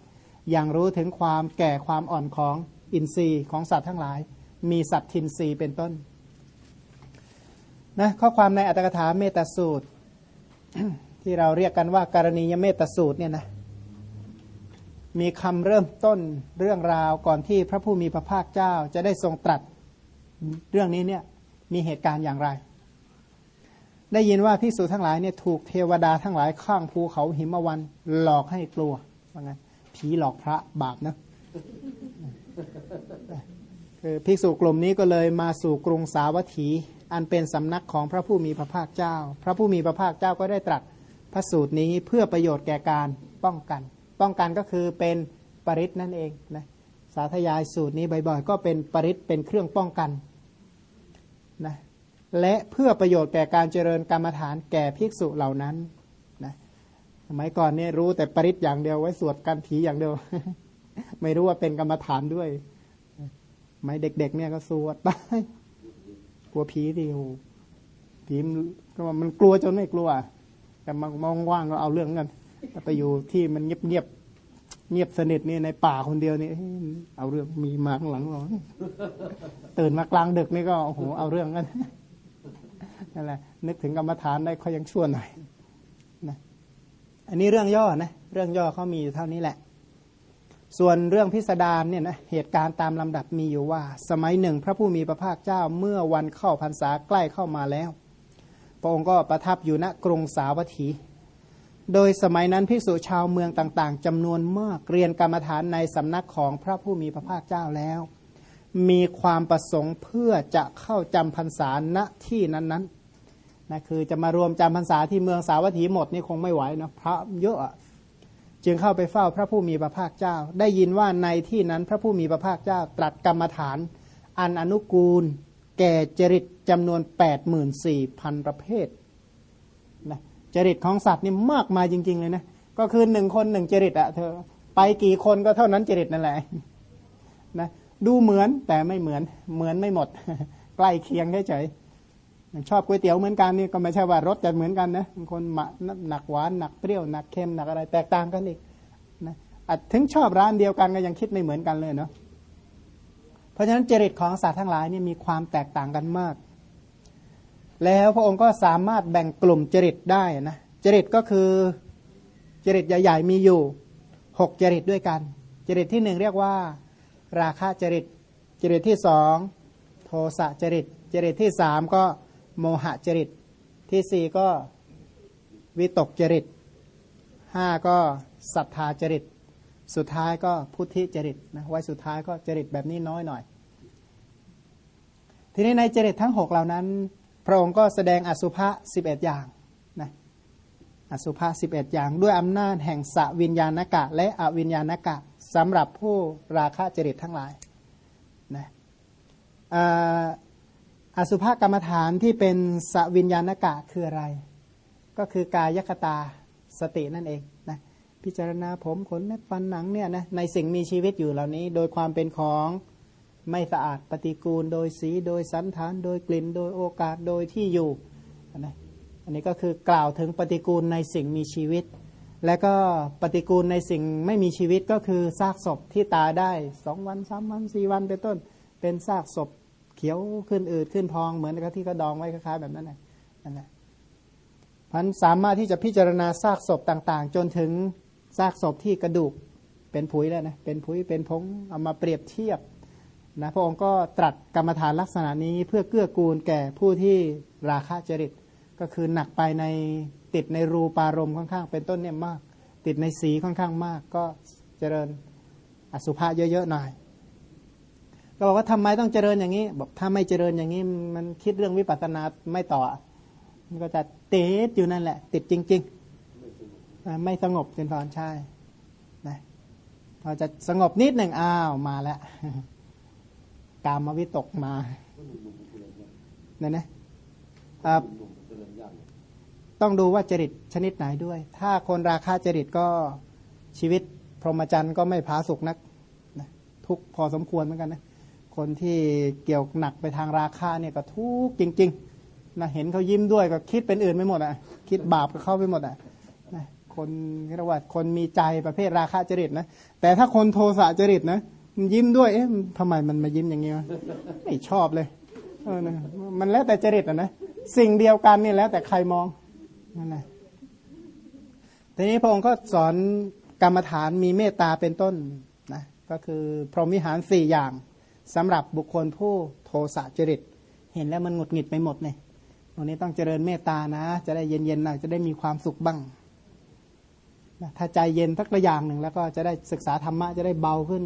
อย่างรู้ถึงความแก่ความอ่อนของอินทรีย์ของสัตว์ทั้งหลาย มีสัตทินทรีย์เป็นต้นนะข้อความในอัตถกถาเมตสูตร ที่เราเรียกกันว่าการณียเมตสูตรเนี่ยนะมีคำเริ่มต้นเรื่องราวก่อนที่พระผู้มีพระภาคเจ้าจะได้ทรงตรัสเรื่องนี้เนี่ยมีเหตุการณ์อย่างไร ได้ยินว่าพิสูจทั้งหลายเนี่ยถูกเทวดาทั้งหลายข้างภูเขาหิมวันหลอกให้กลัวว่างั้น ผีหลอกพระบาปนะคือภิกษุกลุ่มนี้ก็เลยมาสู่กรุงสาวัตถี อันเป็นสำนักของพระผู้มีพระภาคเจ้า พระผู้มีพระภาคเจ้าก็ได้ตรัสพระสูตรนี้เพื่อประโยชน์แก่การป้องกัน ป้องกันก็คือเป็นปริศนั่นเองนะสาธยายสูตรนี้บ่อยๆก็เป็นปริศเป็นเครื่องป้องกันนะและเพื่อประโยชน์แก่การเจริญกรรมฐานแก่ภิกษุเหล่านั้น สมัยก่อนเนี่ยรู้แต่ปริศอย่างเดียวไว้สวดกันผีอย่างเดียว ไม่รู้ว่าเป็นกรรมฐานด้วยไม่เด็ก ๆ เนี่ยก็สวดไปกลัวผีดิโอผีก็มันกลัวจนไม่กลัว แต่มมองว่างก็เอาเรื่องกันไปอยู่ที่มันเงียบเงียบเงียบสนิทนี่ในป่าคนเดียวนี่เอาเรื่องมีมาข้างหลังเราตื่นมากลางดึกนี่ก็โอ้โหเอาเรื่องกันนั่นแหละนึกถึงกรรมฐานได้เขายังชั่วหน่อย อันนี้เรื่องย่อนะเรื่องย่อเขามีอยู่เท่านี้แหละ ส่วนเรื่องพิสดารเนี่ยนะเหตุการณ์ตามลำดับมีอยู่ว่า สมัยหนึ่งพระผู้มีพระภาคเจ้าเมื่อวันเข้าพรรษาใกล้เข้ามาแล้ว พระองค์ก็ประทับอยู่ณกรุงสาวัตถี โดยสมัยนั้นภิกษุชาวเมืองต่างๆจำนวนมากเรียนกรรมฐานในสำนักของพระผู้มีพระภาคเจ้าแล้ว มีความประสงค์เพื่อจะเข้าจำพรรษาณที่นั้นๆ นะคือจะมารวมจำพรรษาที่เมืองสาวัตถีหมดนี่คงไม่ไหวนะพระเยอะจึงเข้าไปเฝ้าพระผู้มีพระภาคเจ้า ได้ยินว่าในที่นั้นพระผู้มีพระภาคเจ้า ตรัสกรรมฐาน อันอนุกูล แก่จริตจำนวน 8 4 0 0 0 ประเภทนะจริตของสัตว์นี่มากมายจริง ๆ เลยนะก็คือหนึ่งคนหนึ่งจริตอะเธอไปกี่คนก็เท่านั้นจริตนั่นแหละนะดูเหมือนแต่ไม่เหมือนเหมือนไม่หมด ใกล้เคียงเฉย ชอบก๋วยเตี๋ยวเหมือนกันนี่ก็ไม่ใช่ว่ารสจะเหมือนกันนะบางคนหนักหวานหนักเปรี้ยวหนักเค็มหนักอะไรแตกต่างกันอีกนะถึงชอบร้านเดียวกันก็ยังคิดไม่เหมือนกันเลยเนาะเพราะฉะนั้นจริตของสัตว์ทั้งหลายนี่มีความแตกต่างกันมาก แล้วพระองค์ก็สามารถแบ่งกลุ่มจริตได้นะจริตก็คือจริตใหญ่ ๆ มีอยู่หกจริตด้วยกัน จริตที่หนึ่งเรียกว่า ราคะจริตจริตที่สองโทสะจริตจริตที่สามก็ โมหจริต ที่สี่ก็วิตกจริตห้าก็ศรัทธาจริต สุดท้ายก็พุทธิจริตนะไว้สุดท้ายก็จริตแบบนี้น้อยหน่อย ทีนี้ในจริตทั้งหกเหล่านั้น พระองค์ก็แสดงอสุภะสิบเอ็ดอย่างนะอสุภะสิบเอ็ดอย่างด้วยอำนาจแห่งสวิญญาณกะ และอวิญญาณกะสำหรับผู้ราคะจริตทั้งหลายนะอ่า สุภกรรมฐานที่เป็นสวิญญาณกะคืออะไร ก็คือกายคตาสตินั่นเองนะพิจารณาผมขนเล็บฟันหนังเนี่ยนะในสิ่งมีชีวิตอยู่เหล่านี้ โดยความเป็นของไม่สะอาดปฏิกูล โดยสีโดยสันฐาน โดยกลิ่น โดยโอกาสโดยที่อยู่นะอันนี้ก็คือกล่าวถึงปฏิกูลในสิ่งมีชีวิต และก็ปฏิกูลในสิ่งไม่มีชีวิตก็คือซากศพที่ตายได้สองวันสามวันสี่วันเป็นต้น เป็นซากศพ เขียวขึ้นอืดขึ้นพองเหมือนกับที่เขาดองไว้คล้ายๆแบบนั้นแหละนั่นแหละพันสามารถที่จะพิจารณาซากศพต่างๆ จนถึงซากศพที่กระดูกเป็นผุยแล้วนะเป็นผุยเป็นพงเอามาเปรียบเทียบนะพระองค์ก็ตรัสกรรมฐานลักษณะนี้เพื่อเกื้อกูลแก่ผู้ที่ราคะจริต ก็คือหนักไปในติดในรูปารมณ์ค่อนข้างเป็นต้นเนี่ยมาก ติดในสีค่อนข้างมาก ก็เจริญอสุภะเยอะๆหน่อย ก็บอกว่าทำไมต้องเจริญอย่างนี้ บอกถ้าไม่เจริญอย่างนี้มันคิดเรื่องวิปัสสนาไม่ต่อ มันก็จะติดอยู่นั่นแหละ ติดจริงๆไม่สงบเป็นพรใช่นะพอจะสงบนิดหนึ่งอ้าวมาแล้วกามวิตกมาเนี่ยนะต้องดูว่าจริตชนิดไหนด้วย ถ้าคนราคาจริตก็ชีวิตพรหมจรรย์ก็ไม่ผาสุกนักทุกพอสมควรเหมือนกันนะ คนที่เกี่ยวหนักไปทางราคาเนี่ยก็ทุกจริงๆนะเห็นเขายิ้มด้วยก็คิดเป็นอื่นไม่หมดอะ คิดบาปก็เข้าไปหมดอะนะคนเรียกว่าคนมีใจประเภทราคาจริตนะแต่ถ้าคนโทสะจริตนะมันยิ้มด้วยเอ๊ะทำไมมันมายิ้มอย่างนี้วะไม่ชอบเลยเออนะมันแล้วแต่จริตอะนะสิ่งเดียวกันนี่แล้วแต่ใครมองนั่นแหละทีนี้พระองค์ก็สอนกรรมฐานมีเมตตาเป็นต้นนะก็คือพรหมวิหารสี่อย่าง สำหรับบุคคลผู้โทสะจริต เห็นแล้วมันหงุดหงิดไปหมดเนี่ยตรงนี้ต้องเจริญเมตตานะ จะได้เย็นๆหน่อยจะได้มีความสุขบ้างนะถ้าใจเย็นสักระอย่างหนึ่งแล้วก็จะได้ศึกษาธรรมะจะได้เบาขึ้น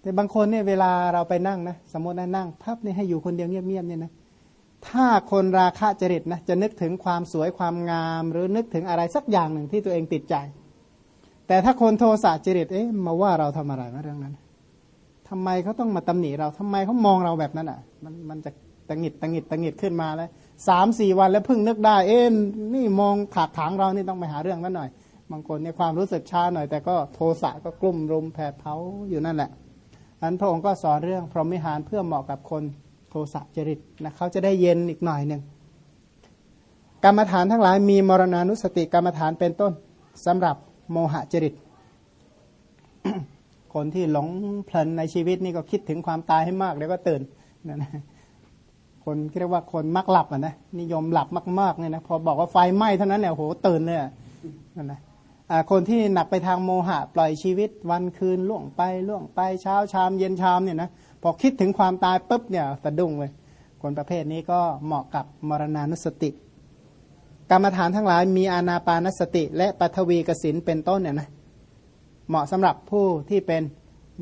แต่บางคนเนี่ยเวลาเราไปนั่งนะสมมตินะนั่งพับเนี่ยให้อยู่คนเดียวเงียบๆเนี่ยนะถ้าคนราคะจริตนะจะนึกถึงความสวยความงาม หรือนึกถึงอะไรสักอย่างหนึ่งที่ตัวเองติดใจ แต่ถ้าคนโทสะจริตเอ๊ะมาว่าเราทำอะไรมาเรื่องนั้น ทำไมเขาต้องมาตำหนิเราทำไมเขามองเราแบบนั้นอะ มันมันจะตังหิดตังหิดตังหิดขึ้นมาแล้วสามสี่วันแล้วเพิ่งนึกได้ เอ๊ะนี่มองถากถางเรานี่ต้องไปหาเรื่องนั้นหน่อย บางคนในความรู้สึกช้าหน่อย แต่ก็โทสะก็กลุ่มรุมแผดเผาอยู่นั่นแหละอันพระองค์ก็สอนเรื่องพรหมิหารเพื่อเหมาะกับคนโทสะจริตนะเขาจะได้เย็นอีกหน่อยหนึ่งกรรมฐานทั้งหลายมีมรณานุสติกรรมฐานเป็นต้นสำหรับโมหะจริต คนที่หลงเพลินในชีวิตนี่ก็คิดถึงความตายให้มากเดี๋ยวก็ตื่นนั่นนะคนเรียกว่าคนมักหลับอะนะนิยมหลับมากๆเนี่ยนะพอบอกว่าไฟไหม้เท่านั้นเนี่ยโหตื่นเลยนั่นนะคนที่หนักไปทางโมหะ ปล่อยชีวิตวันคืนล่วงไปล่วงไปเช้าชามเย็นชามเนี่ยนะพอคิดถึงความตายปุ๊บเนี่ยสะดุ้งเลย คนประเภทนี้ก็เหมาะกับมรณานุสติ กรรมฐานทั้งหลายมีอานาปานสติ และปัทวีกสินเป็นต้นเนี่ยนะ เหมาะสำหรับผู้ที่เป็น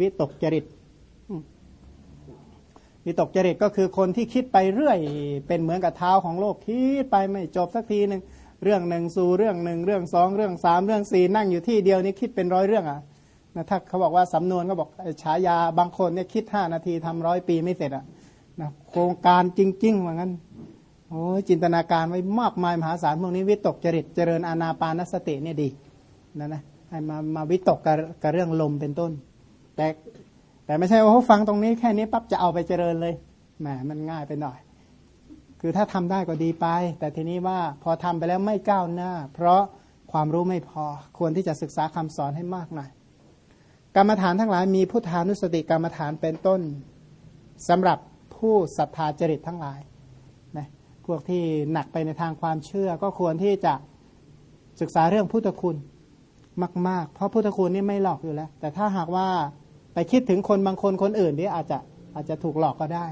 วิตกจริตวิตกจริตก็คือคนที่คิดไปเรื่อย เป็นเหมือนกับเท้าของโลกคิดไปไม่จบสักทีหนึ่งเรื่องหนึ่งสู่เรื่องหนึ่งเรื่องสองเรื่องสามเรื่องสี่นั่งอยู่ที่เดียวนี้คิดเป็นร้อยเรื่องอะนะถ้าเขาบอกว่าสำนวนก็บอกฉายาบางคนเนี่ยคิดห้านาทีทำร้อยปีไม่เสร็จอะนะโครงการจริงๆเหมือนกันโอ้จินตนาการไว้มากมายมหาศาลพวกนี้วิตกจริตเจริญอานาปานสติเนี่ยดีนะนะ มามาวิตกกับกับเรื่องลมเป็นต้น แต่แต่ไม่ใช่ว่าเขาฟังตรงนี้แค่นี้ปั๊บจะเอาไปเจริญเลยแหมมันง่ายไปหน่อย คือถ้าทำได้ก็ดีไป แต่ทีนี้ว่าพอทำไปแล้วไม่ก้าวหน้า เพราะความรู้ไม่พอควรที่จะศึกษาคำสอนให้มากหน่อยกรรมฐานทั้งหลายมีพุทธานุสติกรรมฐานเป็นต้นสำหรับผู้ศรัทธาจริตทั้งหลายนะพวกที่หนักไปในทางความเชื่อก็ควรที่จะศึกษาเรื่องพุทธคุณ มาก ๆ เพราะพุทธคุณนี่ไม่หลอกอยู่แล้ว แต่ถ้าหากว่าไปคิดถึงคนบางคนคนอื่นนี่อาจจะอาจจะถูกหลอกก็ได้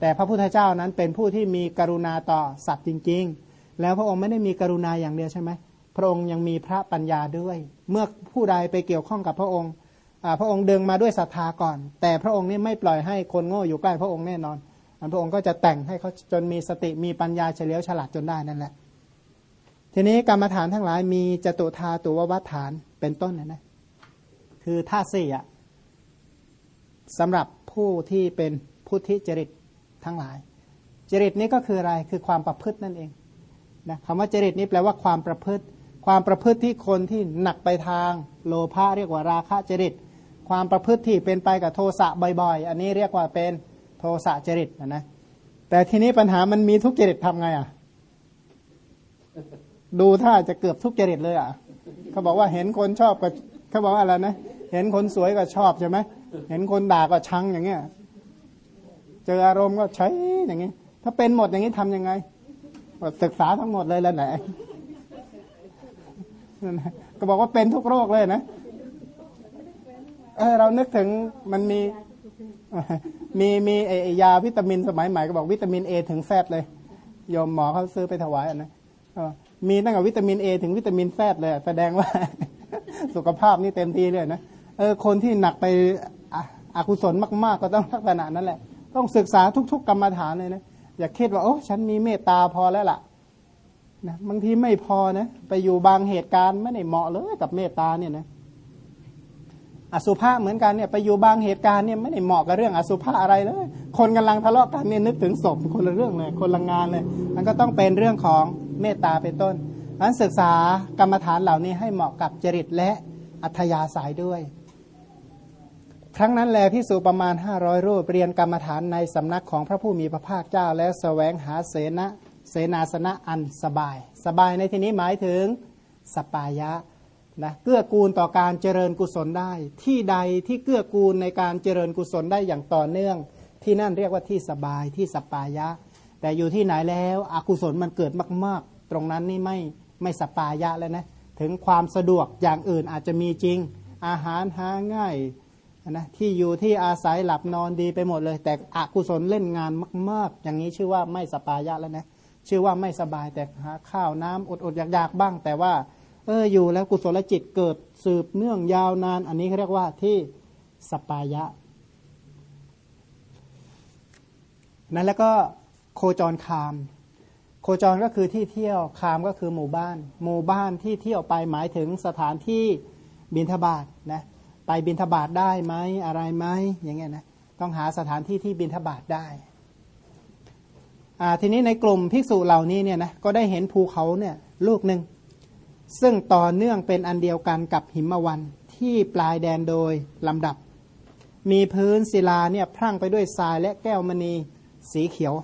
แต่พระพุทธเจ้านั้นเป็นผู้ที่มีกรุณาต่อสัตว์จริง ๆ แล้วพระองค์ไม่ได้มีกรุณาอย่างเดียวใช่ไหมพระองค์ยังมีพระปัญญาด้วย เมื่อผู้ใดไปเกี่ยวข้องกับพระองค์พระองค์ดึงมาด้วยศรัทธาก่อน แต่พระองค์นี่ไม่ปล่อยให้คนโง่อยู่ใกล้พระองค์แน่นอนพระองค์ก็จะแต่งให้เขาจนมีสติมีปัญญาเฉลียวฉลาดจนได้นั่นแหละ ทีนี้กรรมฐานทั้งหลายมีจตุธาตุววัฏฐานเป็นต้นนะนะคือท่าสี่อะสำหรับผู้ที่เป็นพุทธิจริตทั้งหลาย จริตนี้ก็คืออะไรคือความประพฤตินั่นเองนะคำว่าจริตนี้แปลว่าความประพฤติ ความประพฤติที่คนที่หนักไปทาง โลภะเรียกว่าราคะจริต ความประพฤติที่เป็นไปกับโทสะบ่อย ๆ อันนี้เรียกว่าเป็นโทสะจริตนะนะแต่ทีนี้ปัญหามันมีทุกจริตทำไงอะ ดูถ้าจะเกือบทุกจริตเลยอะเขาบอกว่าเห็นคนชอบก็เขาบอกว่าอะไรนะเห็นคนสวยก็ชอบใช่ไหมเห็นคนด่าก็ชังอย่างเงี้ยเจออารมณ์ก็ใช้อย่างเงี้ยถ้าเป็นหมดอย่างนี้ทํำยังไงศึกษาทั้งหมดเลยแล้วไหนก็บอกว่าเป็นทุกโรคเลยนะเออเรานึกถึงมันมีมีมีไอยาวิตามินสมัยใหม่ก็บอกวิตามินเอถึงแซดเลยยมหมอเขาซื้อไปถวายนะ มีตั้งแต่วิตามินเอถึงวิตามินแซดเลย แสดงว่า สุขภาพนี่เต็มที่เลยนะเออคนที่หนักไปอกุศลมาก ๆ ก็ต้องลักษณะนั้นแหละ ต้องศึกษาทุก ๆ กรรมฐานเลยนะอย่าคิดว่าโอ้ฉันมีเมตตาพอแล้วล่ะนะบางทีไม่พอนะไปอยู่บางเหตุการณ์ไม่ได้เหมาะเลยกับเมตตาเนี่ยนะอสุภะเหมือนกันเนี่ยไปอยู่บางเหตุการณ์เนี่ยไม่ได้เหมาะกับเรื่องอสุภะอะไรเลย คนกำลังทะเลาะกันเนี่ยนึกถึงศพคนละเรื่องเลยคนละงานเลย มันก็ต้องเป็นเรื่องของ เมตตาเป็นต้นนั้นศึกษากรรมฐานเหล่านี้ให้เหมาะกับจริตและอัธยาศัยด้วย ครั้งนั้นแลพิสูประมาณ 500 รูปเรียนกรรมฐานในสำนักของพระผู้มีพระภาคเจ้า และสแสวงหาเสนะเสนาสนะอันสบาย สบายในที่นี้หมายถึงสปายะนะเกื้อกูลต่อการเจริญกุศลได้ ที่ใดที่เกื้อกูลในการเจริญกุศลได้อย่างต่อเนื่อง ที่นั่นเรียกว่าที่สบายที่สปายะ แต่อยู่ที่ไหนแล้วอกุศลมันเกิดมาก ตรงนั้นนี่ไม่ไม่สปายะแล้วนะถึงความสะดวกอย่างอื่นอาจจะมีจริง อาหารหาง่ายนะที่อยู่ที่อาศัยหลับนอนดีไปหมดเลย แต่อกุศลเล่นงานมาก ๆ อย่างนี้ชื่อว่าไม่สปายะแล้วนะชื่อว่าไม่สบายแต่หาข้าวน้ำอดอดอยากๆบ้าง แต่ว่าเอออยู่แล้วกุศลจิตเกิดสืบเนื่องยาวนาน อันนี้เขาเรียกว่าที่สปายะนั้นแล้วก็โคจรคาม โคจรก็คือที่เที่ยวคามก็คือหมู่บ้าน หมู่บ้านที่เที่ยวไปหมายถึงสถานที่บินทบาทนะไปบินทบาทได้ไหมอะไรไหมอย่างเงี้ยนะต้องหาสถานที่ที่บินทบาทได้ทีนี้ในกลุ่มภิกษุเหล่านี้เนี่ยนะก็ได้เห็นภูเขาเนี่ยลูกหนึ่งซึ่งต่อเนื่องเป็นอันเดียวกันกับหิมวันที่ปลายแดนโดยลำดับ มีพื้นศิลาเนี่ยพรั่งไปด้วยทรายและแก้วมณีสีเขียว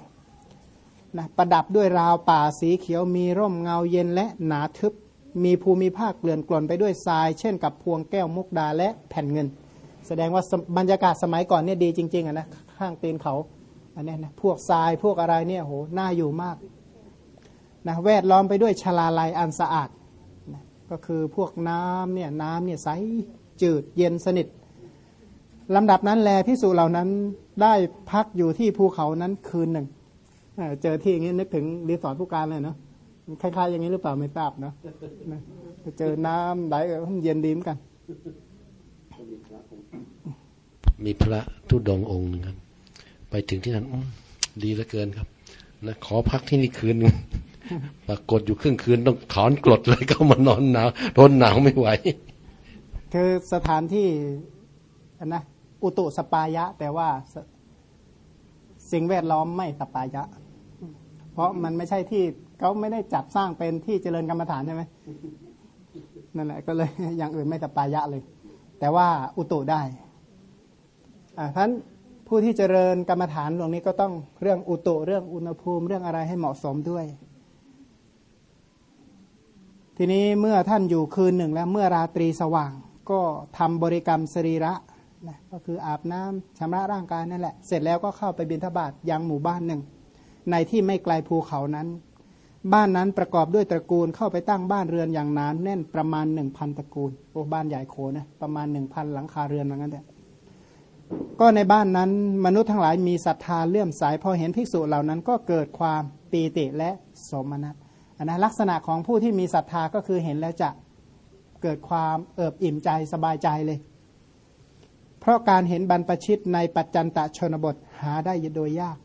นะประดับด้วยราวป่าสีเขียวมีร่มเงาเย็นและหนาทึบ มีภูมิภาคเกลื่อนกล่นไปด้วยทราย เช่นกับพวงแก้วมุกดาและแผ่นเงิน แสดงว่าบรรยากาศสมัยก่อนเนี่ยดีจริง ๆอะนะข้างตีนเขาอันนี้นะพวกทรายพวกอะไรเนี่ยโหน่าอยู่มากนะแวดล้อมไปด้วยชลาลัยอันสะอาดนะก็คือพวกน้ำเนี่ยน้ำเนี่ยใสจืดเย็นสนิทลำดับนั้นแลพิสูจเหล่านั้นได้พักอยู่ที่ภูเขานั้นคืนหนึ่ง เจอที่อย่างนี้นึกถึงรีสอร์ทผู้การเลยเนาะคล้ายๆอย่างนี้หรือเปล่าไม่ทราบเนาะเจอน้ำไหลเย็นดีเหมือนกัน มีพระทุดงองค์นึงครับ ไปถึงที่นั่นดีเหลือเกินครับนะขอพักที่นี่คืนนึงปรากฏอยู่ครึ่งคืนต้องถอนกรดเลยก็มานอนหนาวทนหนาวไม่ไหวคือสถานที่นะอุตุสปายะ แต่ว่าสิ่งแวดล้อมไม่สปายะ เพราะมันไม่ใช่ที่เขาไม่ได้จัดสร้างเป็นที่เจริญกรรมฐานใช่ไหมนั่นแหละก็เลยอย่างอื่นไม่สปายะเลย แต่ว่าอุตุได้อ่าท่านผู้ที่เจริญกรรมฐานตรงนี้ก็ต้องเรื่องอุตุเรื่องอุณหภูมิเรื่องอะไรให้เหมาะสมด้วย ทีนี้เมื่อท่านอยู่คืนหนึ่งแล้วเมื่อราตรีสว่าง ก็ทำบริกรรมสรีระนะก็คืออาบน้ำชำระร่างกายนั่นแหละ เสร็จแล้วก็เข้าไปบิณฑบาตยังหมู่บ้านหนึ่ง ในที่ไม่ไกลภูเขานั้น บ้านนั้นประกอบด้วยตระกูลเข้าไปตั้งบ้านเรือนอย่างนานแน่นประมาณหนึ่งพันตระกูลโอ้บ้านใหญ่โคนะประมาณหนึ่งพันหลังคาเรือนเหมือนกันแต่ก็ในบ้านนั้นมนุษย์ทั้งหลายมีศรัทธาเลื่อมใสพอเห็นภิกษุเหล่านั้นก็เกิดความปีติและสมนัตอันนะลักษณะของผู้ที่มีศรัทธาก็คือเห็นแล้วจะเกิดความเอิบอิ่มใจสบายใจเลย เพราะการเห็นบรรพชิตในปัจจันตชนบทหาได้โดยยาก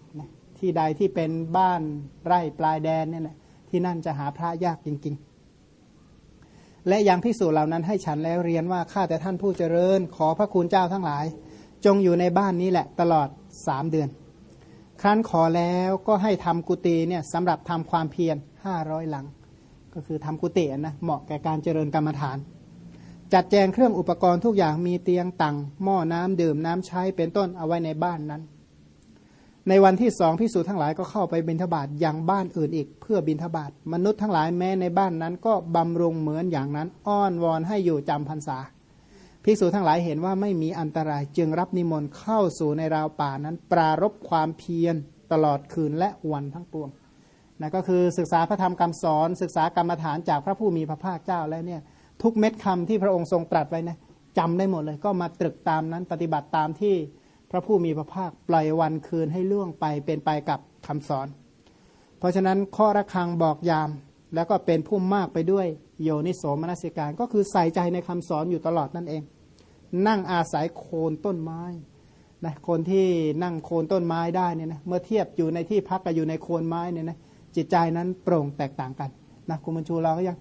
ที่ใดที่เป็นบ้านไร่ปลายแดนเนี่ยนะที่นั่นจะหาพระยากจริง ๆ และยังพิสูจเหล่านั้นให้ฉันแล้วเรียนว่าข้าแต่ท่านผู้เจริญ ขอพระคุณเจ้าทั้งหลาย จงอยู่ในบ้านนี้แหละตลอดสามเดือน ครั้นขอแล้วก็ให้ทำกุฏิเนี่ยสำหรับทำความเพียรห้าร้อยหลัง ก็คือทำกุฏินะเหมาะแก่การเจริญกรรมฐานจัดแจงเครื่องอุปกรณ์ทุกอย่างมีเตียงตังหม้อน้ำดื่มน้ำใช้เป็นต้นเอาไว้ในบ้านนั้น ในวันที่สองพิสูจน์ทั้งหลายก็เข้าไปบิณฑบาตยังบ้านอื่นอีก เพื่อบิณฑบาตมนุษย์ทั้งหลายแม้ในบ้านนั้น ก็บำรุงเหมือนอย่างนั้น อ้อนวอนให้อยู่จำพรรษาภิกษุทั้งหลายเห็นว่าไม่มีอันตรายจึงรับนิมนต์เข้าสู่ในราวป่านั้น ปรารบความเพียรตลอดคืนและวันทั้งปวงนะก็คือศึกษาพระธรรมคำสอน ศึกษากรรมฐานจากพระผู้มีพระภาคเจ้าแล้วเนี่ยทุกเม็ดคำที่พระองค์ทรงตรัสไว้นะจำได้หมดเลย ก็มาตรึกตามนั้นปฏิบัติตามที่ พระผู้มีพระภาคปล่อยวันคืนให้ล่วงไปเป็นไปกับคำสอน เพราะฉะนั้นข้อระคังบอกยาม แล้วก็เป็นผู้มากไปด้วยโยนิโสมนสิการ ก็คือใส่ใจในคำสอนอยู่ตลอดนั่นเอง นั่งอาศัยโคนต้นไม้นะคนที่นั่งโคนต้นไม้ได้เนี่ยนะเมื่อเทียบอยู่ในที่พักกับอยู่ในโคนไม้เนี่ยนะจิตใจนั้นโปร่งแตกต่างกันนะคุณบรรชูเราก็ยัง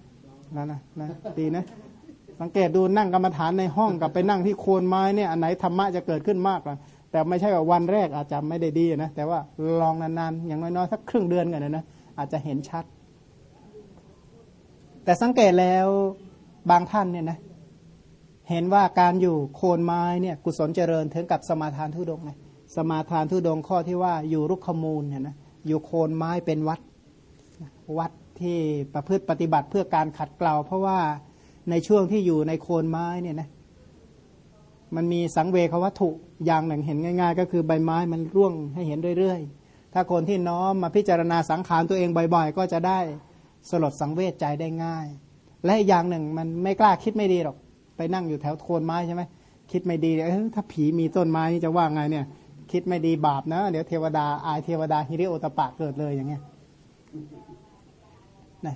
นั่นนะนะดีนะสังเกตดูนั่งกรรมฐานในห้องกับไปนั่งที่โคนไม้เนี่ยอันไหนธรรมะจะเกิดขึ้นมากล่ะ แต่ไม่ใช่ว่าวันแรกอาจจะไม่ได้ดีนะ แต่ว่าลองนานๆ อย่างน้อยๆ สักครึ่งเดือนกันนะอาจจะเห็นชัด แต่สังเกตแล้วบางท่านเนี่ยนะ เห็นว่าการอยู่โคนไม้เนี่ยกุศลเจริญถึงกับสมาทานทุดงไงสมาทานทุดงข้อที่ว่าอยู่รุกขมูลเนี่ยนะอยู่โคนไม้เป็นวัดวัดที่ประพฤติปฏิบัติเพื่อการขัดเกลาเพราะว่าในช่วงที่อยู่ในโคนไม้เนี่ยนะ มันมีสังเวควัตถุอย่างหนึ่งเห็นง่าย ๆ ก็คือใบไม้มันร่วงให้เห็นเรื่อยๆ ถ้าคนที่น้อมมาพิจารณาสังขารตัวเองบ่อยๆ ก็จะได้สลดสังเวชใจได้ง่าย และอย่างหนึ่งมันไม่กล้าคิดไม่ดีหรอก ไปนั่งอยู่แถวโคนไม้ใช่ไหมคิดไม่ดีเออถ้าผีมีต้นไม้นี่จะว่าไงเนี่ยคิดไม่ดีบาปนะ เดี๋ยวเทวดาอายเทวดาฮิริโอตปะเกิดเลยอย่างเงี้ยนะ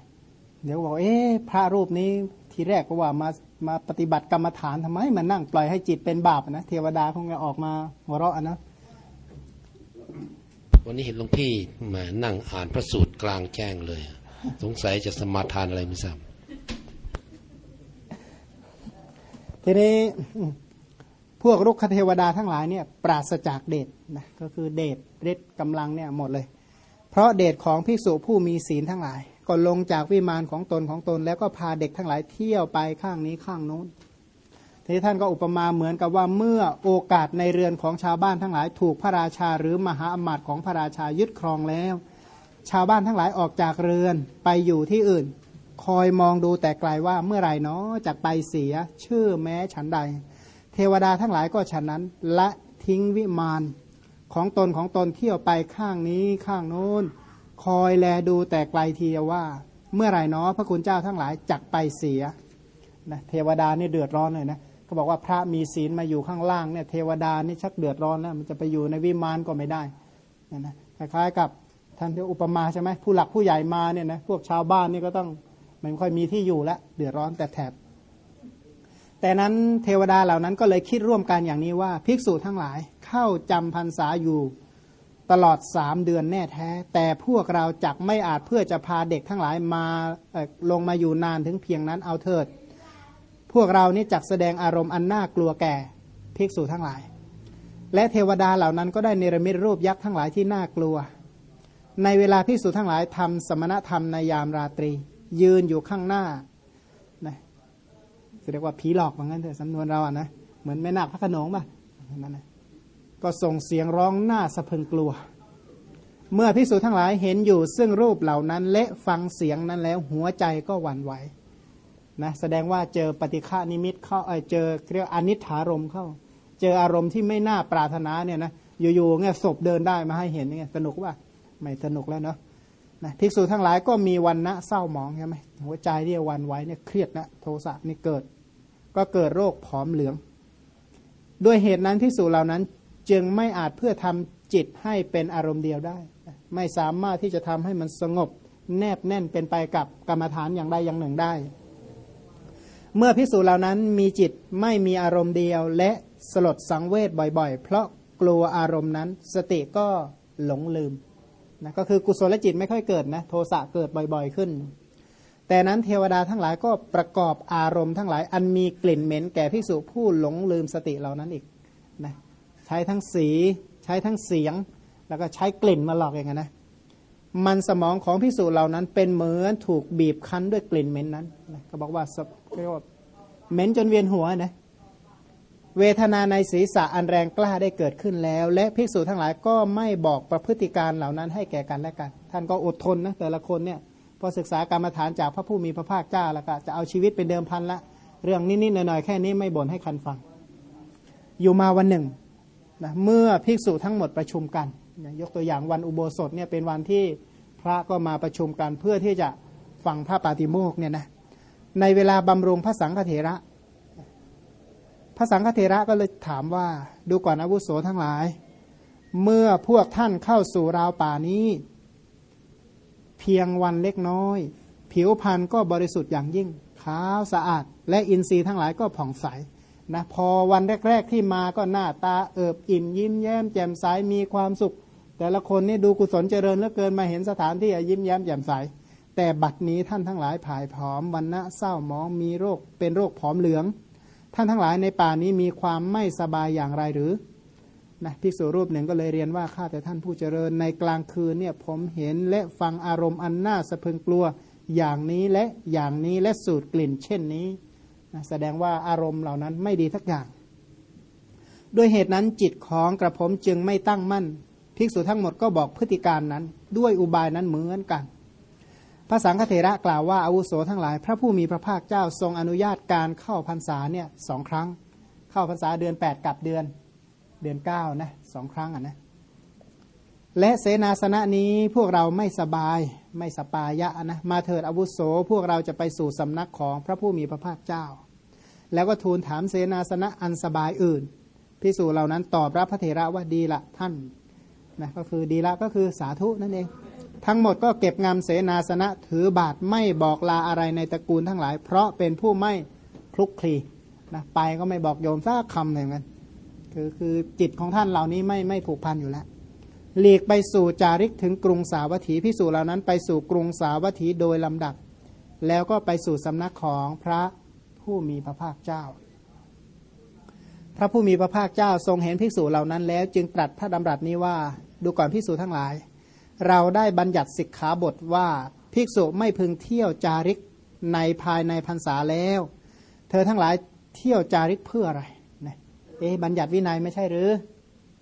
เดี๋ยวบอกเอ๊ะพระรูปนี้ ทีแรกก็ว่ามามาปฏิบัติกรรมฐานทำไมมันนั่งปล่อยให้จิตเป็นบาปนะเทวดาคงจะออกมาหัวเราะนะวันนี้เห็นหลวงพี่มานั่งอ่านพระสูตรกลางแจ้งเลย สงสัยจะสมาทานอะไรไม่ทราบทีนี้พวกรุกขเทวดาทั้งหลายเนี่ยปราศจากเดชนะก็คือเดชฤทธิ์กำลังเนี่ยหมดเลย เพราะเดชของภิกษุผู้มีศีลทั้งหลาย ก็ลงจากวิมานของตนของตน แล้วก็พาเด็กทั้งหลายเที่ยวไปข้างนี้ข้างโน้นทีท่านก็อุปมาเหมือนกับว่าเมื่อโอกาสในเรือนของชาวบ้านทั้งหลายถูกพระราชาหรือมหาอมาตย์ของพระราชายึดครองแล้ว ชาวบ้านทั้งหลายออกจากเรือนไปอยู่ที่อื่น คอยมองดูแต่ไกลว่าเมื่อไรเนาะจากไปเสียชื่อแม้ฉันใด เทวดาทั้งหลายก็ฉันนั้น และทิ้งวิมานของตนของตนเที่ยวไปข้างนี้ข้างโน้น คอยแลดูแต่ไกลทีเดียวว่า เมื่อไรเนาะพระคุณเจ้าทั้งหลายจักไปเสียนะเทวดานี่เดือดร้อนเลยนะเขาบอกว่าพระมีศีลมาอยู่ข้างล่างเนี่ยเทวดานี่ชักเดือดร้อนแล้วมันจะไปอยู่ในวิมานก็ไม่ได้นะนะคล้ายๆกับท่านที่อุปมาใช่ไหมผู้หลักผู้ใหญ่มาเนี่ยนะพวกชาวบ้านนี่ก็ต้องไม่ค่อยมีที่อยู่แล้วเดือดร้อนแต่แถบแต่นั้นเทวดาเหล่านั้นก็เลยคิดร่วมกันอย่างนี้ว่า ภิกษุทั้งหลายเข้าจำพรรษาอยู่ ตลอดสามเดือนแน่แท้ แต่พวกเราจักไม่อาจเพื่อจะพาเด็กทั้งหลายมาลงมาอยู่นานถึงเพียงนั้นเอาเถิด พวกเรานี่จักแสดงอารมณ์อันน่ากลัวแก่ภิกษุทั้งหลาย และเทวดาเหล่านั้นก็ได้เนรมิตรูปยักษ์ทั้งหลายที่น่ากลัว ในเวลาภิกษุทั้งหลายทำสมณธรรมในยามราตรี ยืนอยู่ข้างหน้านะเรียกว่าผีหลอกเหมือนกันเถอะสำนวนเราอะนะเหมือนแม่นาคพระขนงป่ะนั่นนะ ก็ส่งเสียงร้องหน้าสะพึงกลัว เมื่อพิสูจทั้งหลายเห็นอยู่ซึ่งรูปเหล่านั้น และฟังเสียงนั้นแล้วหัวใจก็หวั่นไหวนะแสดงว่าเจอปฏิฆานิมิตเข้าเจอเรียกอนิถารมเข้า เจออารมณ์ที่ไม่น่าปรารถนาเนี่ยนะอยู่ๆเงี้ยศพเดินได้มาให้เห็นเงี้ยสนุกว่าไม่สนุกแล้วเนาะนะภิกษุทั้งหลายก็มีวันณะเศร้าหมองใช่ไหมหัวใจที่วันไหวเนี่ยเครียดนะโทสะนี่เกิด ก็เกิดโรคผอมเหลือง ด้วยเหตุนั้นภิกษุเหล่านั้น จึงไม่อาจเพื่อทำจิตให้เป็นอารมณ์เดียวได้ ไม่สามารถที่จะทำให้มันสงบแนบแน่นเป็นไปกับกรรมฐานอย่างใดอย่างหนึ่งได้ เมื่อพิสูจน์เหล่านั้นมีจิตไม่มีอารมณ์เดียว และสลดสังเวชบ่อยๆ เพราะกลัวอารมณ์นั้น สติก็หลงลืมนะก็คือกุศลจิตไม่ค่อยเกิดนะโทสะเกิดบ่อยๆขึ้น แต่นั้นเทวดาทั้งหลายก็ประกอบอารมณ์ทั้งหลาย อันมีกลิ่นเหม็นแก่พิสูจผู้หลงลืมสติเหล่านั้นอีกนะ ใช้ทั้งสีใช้ทั้งเสียง แล้วก็ใช้กลิ่นมาหลอกอย่างนั้นนะมันสมองของพิสูจน์เหล่านั้น เป็นเหมือนถูกบีบคั้นด้วยกลิ่นเหม็นนั้นก็บอกว่าเรียกว่าเหม็นจนเวียนหัวนะเวทนาในศีรษะอันแรงกล้าได้เกิดขึ้นแล้ว และภิกษุทั้งหลายก็ไม่บอกประพฤติการเหล่านั้นให้แก่กันและกัน ท่านก็อดทนนะแต่ละคนเนี่ยพอศึกษากรรมฐานจากพระผู้มีพระภาคเจ้าแล้วก็จะเอาชีวิตเป็นเดิมพันละ เรื่องนิดๆหน่อยๆแค่นี้ไม่บ่นให้คันฟัง อยู่มาวันหนึ่ง นะเมื่อภิกษุทั้งหมดประชุมกันยกตัวอย่างวันอุโบสถเนี่ยเป็นวันที่พระก็มาประชุมกันเพื่อที่จะฟังพระปาติโมกเนี่ยนะในเวลาบำรุงพระสังฆเถระ พระสังฆเถระก็เลยถามว่าดูก่อนอาวุโสทั้งหลาย เมื่อพวกท่านเข้าสู่ราวป่านี้ เพียงวันเล็กน้อย ผิวพรรณก็บริสุทธิ์อย่างยิ่งขาวสะอาด และอินทรีย์ทั้งหลายก็ผ่องใส นะพอวันแรก ๆที่มาก็หน้าตาเอิบอิ่มยิ้มแย้มแจ่มใสมีความสุข แต่ละคนนี่ดูกุศลเจริญเหลือเกินมาเห็นสถานที่ยิ้มแย้มแจ่มใสแต่บัดนี้ท่านทั้งหลายผายผอมวันณะเศร้าหมองมีโรคเป็นโรคผอมเหลือง ท่านทั้งหลายในป่านี้มีความไม่สบายอย่างไรหรือนะภิกษุรูปหนึ่งก็เลยเรียนว่าข้าแต่ท่านผู้เจริญในกลางคืนเนี่ยผมเห็นและฟังอารมณ์อันน่าสะพึงกลัวอย่างนี้และอย่างนี้และสูดกลิ่นเช่นนี้ แสดงว่าอารมณ์เหล่านั้นไม่ดีทักอย่าง ด้วยเหตุนั้นจิตของกระผมจึงไม่ตั้งมั่น ภิกษุทั้งหมดก็บอกพฤติการนั้น ด้วยอุบายนั้นเหมือนกันพระสังฆเถระกล่าวว่าอาวุโสทั้งหลาย พระผู้มีพระภาคเจ้าทรงอนุญาตการเข้าพรรษาเนี่ยสองครั้ง เข้าพรรษาเดือน 8 กับเดือนเดือน9นะสองครั้งอะนะ และเสนาสนะนี้พวกเราไม่สบายไม่สปายะนะมาเถิดอาวุโสพวกเราจะไปสู่สำนักของพระผู้มีพระภาคเจ้า แล้วก็ทูลถามเสนาสนะอันสบายอื่นพิสูจเหล่านั้นตอบรับพระเถระว่าดีละท่านนะก็คือดีละก็คือสาธุนั่นเอง ทั้งหมดก็เก็บงำเสนาสนะถือบาทไม่บอกลาอะไรในตระกูลทั้งหลาย เพราะเป็นผู้ไม่คลุกคลีนะไปก็ไม่บอกโยมสักคำเลยเหมือนกันคือคือจิตของท่านเหล่านี้ไม่ไม่ผูกพันอยู่แล้ว หลีกไปสู่จาริกถึงกรุงสาวัตถีพิสูจเหล่านั้นไปสู่กรุงสาวัตถีโดยลำดับ แล้วก็ไปสู่สำนักของพระผู้มีพระภาคเจ้า พระผู้มีพระภาคเจ้าทรงเห็นภิกษุเหล่านั้นแล้ว จึงตรัสพระดำรัสนี้ว่าดูก่อนภิกษุทั้งหลาย เราได้บัญญัติสิกขาบทว่าภิกษุไม่พึงเที่ยวจาริกในภายในพรรษาแล้ว เธอทั้งหลายเที่ยวจาริกเพื่ออะไรเอ๊บัญญัติวินัยไม่ใช่หรือ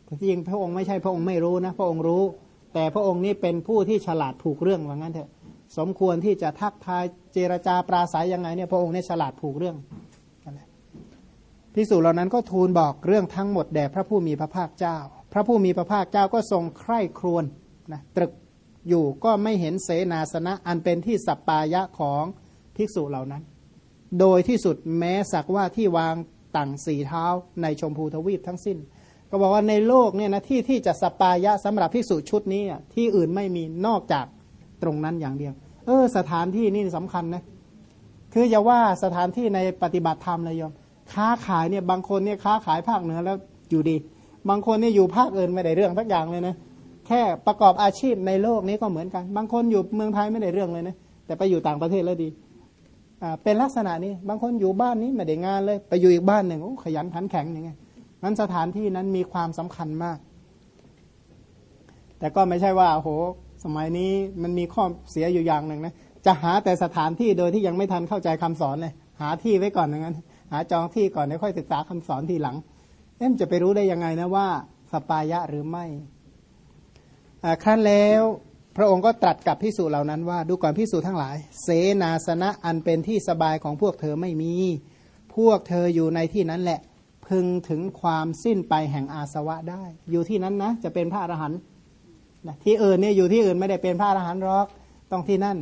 จริงพระองค์ไม่ใช่พระองค์ไม่รู้นะ พระองค์รู้ แต่พระองค์นี้เป็นผู้ที่ฉลาดผูกเรื่องว่างั้นเถอะ สมควรที่จะทักทายเจรจาปราศัยยังไงเนี่ยพระองค์เนี่ยฉลาดผูกเรื่องพิสูจน์เหล่านั้นก็ทูลบอกเรื่องทั้งหมดแด่พระผู้มีพระภาคเจ้า พระผู้มีพระภาคเจ้าก็ทรงใคร่ครวญนะตรึกอยู่ก็ไม่เห็นเสนาสนะอันเป็นที่สัปปายะของภิกษุเหล่านั้น โดยที่สุดแม้สักว่าที่วางต่างสี่เท้าในชมพูทวีปทั้งสิ้น ก็บอกว่าในโลกเนี่ยนะที่ที่จะสปายะสำหรับพิสูจชุดนี้ที่อื่นไม่มีนอกจากตรงนั้นอย่างเดียว เออ สถานที่นี่สำคัญนะคืออย่าว่าสถานที่ในปฏิบัติธรรมเลยโยมค้าขายเนี่ยบางคนเนี่ยค้าขายภาคเหนือแล้วอยู่ดี บางคนเนี่ยอยู่ภาคอื่นไม่ได้เรื่องทักอย่างเลยนะแค่ประกอบอาชีพในโลกนี้ก็เหมือนกัน บางคนอยู่เมืองไทยไม่ได้เรื่องเลยนะแต่ไปอยู่ต่างประเทศแล้วดีเป็นลักษณะนี้ บางคนอยู่บ้านนี้ไม่ได้งานเลย ไปอยู่อีกบ้านหนึ่งโอ้ขยันขันแข็งอย่างเงี้ย นั้นสถานที่นั้นมีความสำคัญมาก แต่ก็ไม่ใช่ว่าโหสมัยนี้มันมีข้อเสียอยู่อย่างหนึ่งนะจะหาแต่สถานที่โดยที่ยังไม่ทันเข้าใจคำสอนเลยหาที่ไว้ก่อนอย่างนั้น หาจองที่ก่อนแล้วค่อยศึกษาคำสอนทีหลังเอ็มจะไปรู้ได้ยังไงนะว่าสปายะหรือไม่ครั้นแล้วพระองค์ก็ตรัสกับพิสูจเหล่านั้นว่าดูก่อนพิสูจทั้งหลาย เสนาสนะอันเป็นที่สบายของพวกเธอไม่มี พวกเธออยู่ในที่นั้นแหละ พึงถึงความสิ้นไปแห่งอาสวะได้ อยู่ที่นั้นนะ จะเป็นพระอรหันต์ที่อื่นเนี่ยอยู่ที่อื่นไม่ได้เป็นพระอรหันต์หรอกต้องที่นั่น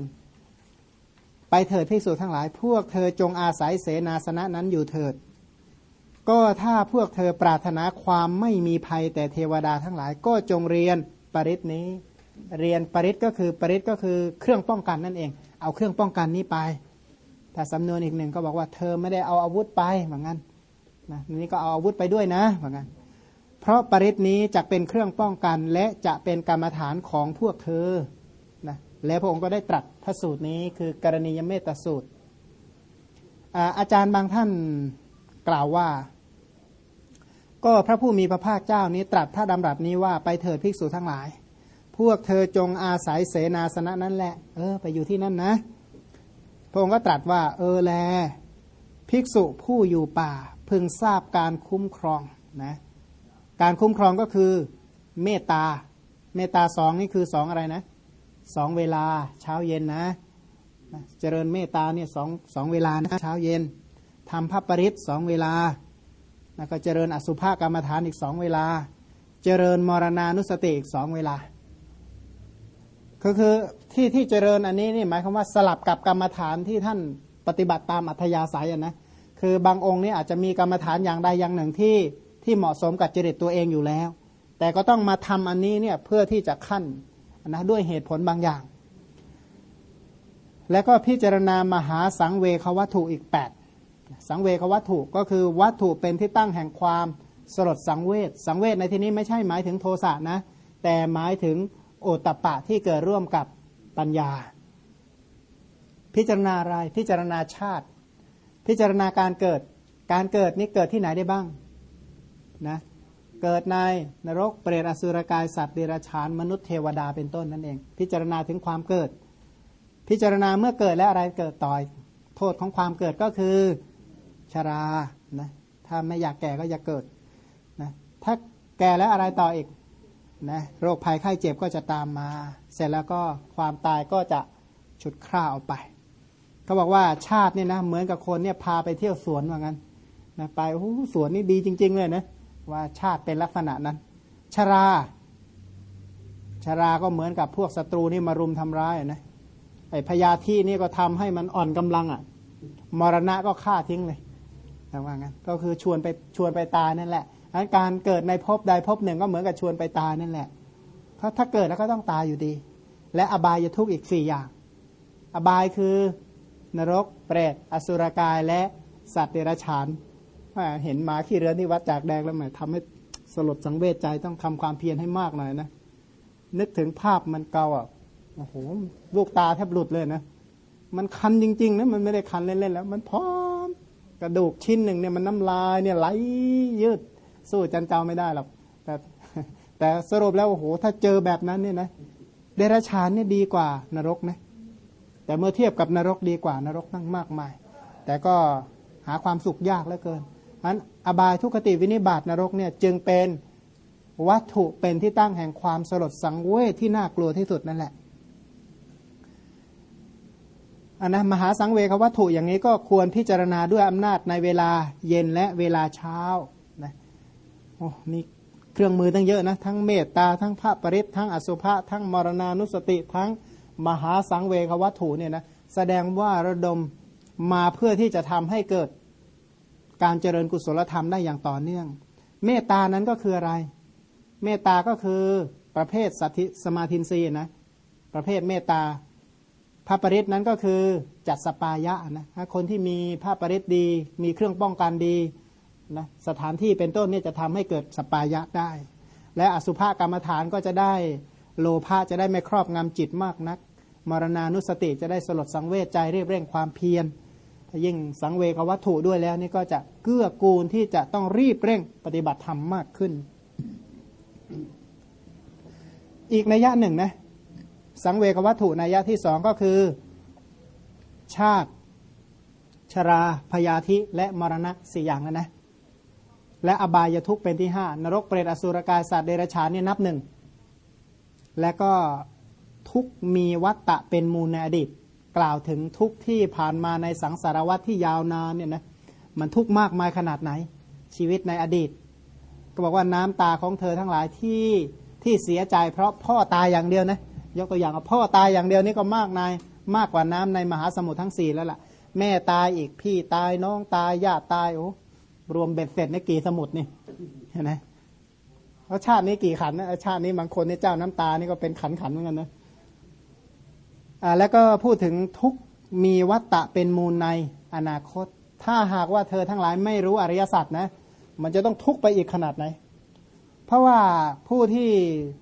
ไปเถิดพิสูจทั้งหลาย พวกเธอจงอาศัยเสนาสนะนั้นอยู่เถิด ก็ถ้าพวกเธอปรารถนาความไม่มีภัยแต่เทวดาทั้งหลาย ก็จงเรียนปริศนี้ เรียนปริศก็คือปริศก็คือเครื่องป้องกันนั่นเอง เอาเครื่องป้องกันนี้ไป แต่สำนวนอีกหนึ่งก็บอกว่าเธอไม่ได้เอาอาวุธไปเหมือนกัน นะนี่ก็เอาอาวุธไปด้วยนะเหมือนกันเพราะปริศนี้จะเป็นเครื่องป้องกันและจะเป็นกรรมฐานของพวกเธอนะแล้วพระองค์ก็ได้ตรัสพระสูตรนี้คือกรณียเมตสูตรอาจารย์บางท่านกล่าวว่า ก็พระผู้มีพระภาคเจ้านี้ตรัสพระดำรัสนี้ว่าไปเถิดภิกษุทั้งหลาย พวกเธอจงอาศัยเสนาสนะนั้นแหละ เออ ไปอยู่ที่นั่นนะ พระองค์ก็ตรัสว่า เออแล ภิกษุผู้อยู่ป่า พึงทราบการคุ้มครองนะการคุ้มครองก็คือเมตตา เมตตาสองนี่คือสองอะไรนะสองเวลาเช้าเย็นนะเจริญเมตตาเนี่ยสองสองเวลานะเช้าเย็นทำพระปริศสองเวลาแล้วก็เจริญอสุภกรรมฐานอีกสองเวลา เจริญมรณานุสติอีกสองเวลา ก็คือที่ที่เจริญอันนี้นี่หมายความว่าสลับกับกรรมฐานที่ท่านปฏิบัติตามอัธยาศัยนะ คือบางองค์นี่อาจจะมีกรรมฐานอย่างใดอย่างหนึ่งที่ที่เหมาะสมกับจริตตัวเองอยู่แล้ว แต่ก็ต้องมาทำอันนี้เนี่ยเพื่อที่จะขั้นนะด้วยเหตุผลบางอย่าง แล้วก็พิจารณามหาสังเวควัตถุอีก 8 สังเวควัตถุก็คือวัตถุเป็นที่ตั้งแห่งความสลดสังเวชสังเวชในที่นี้ไม่ใช่หมายถึงโทสะนะ แต่หมายถึงโอตปะที่เกิดร่วมกับปัญญา พิจารณาอะไรพิจารณาชาติ พิจารณาการเกิด การเกิดนี้เกิดที่ไหนได้บ้างนะเกิดในนรกเปรตอสุรกายสัตว์เดรัจฉานมนุษย์เทวดาเป็นต้นนั่นเอง พิจารณาถึงความเกิด พิจารณาเมื่อเกิดแล้วอะไรเกิดต่อยโทษของความเกิดก็คือชรานะถ้าไม่อยากแก่ก็อย่าเกิดนะถ้าแก่แล้วอะไรต่ออีกนะโรคภัยไข้เจ็บก็จะตามมา เสร็จแล้วก็ความตายก็จะฉุดคร่าออกไป เขาบอกว่าชาติเนี่ยนะเหมือนกับคนเนี่ยพาไปเที่ยวสวนว่างั้นนะไปโอ้สวนนี่ดีจริง ๆ เลยนะว่าชาติเป็นลักษณะนั้น ชรา ชราก็เหมือนกับพวกศัตรูนี่มารุมทำร้ายนะไอพยาธินี่ก็ทำให้มันอ่อนกำลังอะ่ะ มรณะก็ฆ่าทิ้งเลยแต่ว่างั้นก็คือชวนไปชวนไปตายนั่นแหละการเกิดในภพใดภพหนึ่งก็เหมือนกับชวนไปตายนั่นแหละเพราะถ้าเกิดแล้วก็ต้องตายอยู่ดี และอบายจะทุกข์อีกสี่อย่าง อบายคือ นรก เปรตอสุรกายและสัตว์เดรัจฉานเห็นหมาขี้เรือนที่วัดจากแดงแล้วหมายทำให้สลดสังเวชใจต้องทำความเพียรให้มากหน่อยนะนึกถึงภาพมันเกาอะโอ้โหลูกตาแทบหลุดเลยนะมันคันจริงๆนะมันไม่ได้คันเล่นๆแล้ว มันพร้อมกระดูกชิ้นหนึ่งเนี่ยมันน้ำลายเนี่ยไหลยืดสู้จันเจ้าไม่ได้หรอกแต่แต่สรุปแล้วโอ้โหถ้าเจอแบบนั้นเนี่ยนะเดรัจฉานเนี่ยดีกว่านรกนะ แต่เมื่อเทียบกับนรกดีกว่านรกตั้งมากมาย แต่ก็หาความสุขยากเหลือเกินอันอบายทุกขติวินิบาตนรกเนี่ยจึงเป็นวัตถุเป็นที่ตั้งแห่งความสลดสังเวชที่น่ากลัวที่สุดนั่นแหละอันนะมหาสังเวชวัตถุอย่างนี้ก็ควรพิจารณาด้วยอำนาจในเวลาเย็นและเวลาเช้านะโอ้นี่เครื่องมือตั้งเยอะนะ ทั้งเมตตาทั้งพระปริศทั้งอสุภะทั้งมรณานุสติทั้ง มหาสังเวชวัตถุเนี่ยนะแสดงว่าระดมมาเพื่อที่จะทำให้เกิดการเจริญกุศลธรรมได้อย่างต่อเนื่อง เมตานั้นก็คืออะไร เมตาก็คือประเภทสัติสมาธินรีนะประเภทเมตตาพระปริศนั้นก็คือจัดสปายะนะคนที่มีพระปริศดี มีเครื่องป้องกันดีนะสถานที่เป็นต้นนี่จะทำให้เกิดสปายะได้ และอสุภกรรมฐานก็จะได้ โลภะจะได้ไม่ครอบงำจิตมากนัก มรณานุสติจะได้สลดสังเวชใจเรียบเร่งความเพียรยิ่งสังเวกวัตถุด้วยแล้วนี่ก็จะเกื้อกูลที่จะต้องรีบเร่งปฏิบัติธรรมมากขึ้น อีกนัยยะหนึ่งนะสังเวกวัตถุนัยยะที่สองก็คือ ชาติ ชราพยาธิและมรณะสี่อย่างนะนะและอบายทุกเป็นที่ห้านรกเปรตอสุรกายสัตว์เดรัจฉานนี่นับหนึ่ง และก็ทุกมีวัตตะเป็นมูลในอดีต กล่าวถึงทุกที่ผ่านมาในสังสารวัตที่ยาวนานเนี่ยนะมันทุกมากมายขนาดไหน ชีวิตในอดีต ก็บอกว่าน้ำตาของเธอทั้งหลายที่ที่เสียใจ เพราะพ่อตายอย่างเดียวนะยกตัวอย่างว่าพ่อตายอย่างเดียวนี่ก็มากนายมากกว่าน้ำในมหาสมุทรทั้งสี่แล้วล่ะ แม่ตายอีกพี่ตายน้องตายญาติตายโอ้รวมเบ็ดเสร็จในกี่สมุทรนี่เห็นไหม ราะชาตินี้กี่ขันนะชาตินี้บางคนในเจ้าน้ำตานี่ก็เป็นขันขันเหมือนกันนะอ่าแล้วก็พูดถึงทุกมีวัตตะเป็นมูลในอนาคต ถ้าหากว่าเธอทั้งหลายไม่รู้อริยสัจนะมันจะต้องทุกไปอีกขนาดไหน เพราะว่าผู้ที่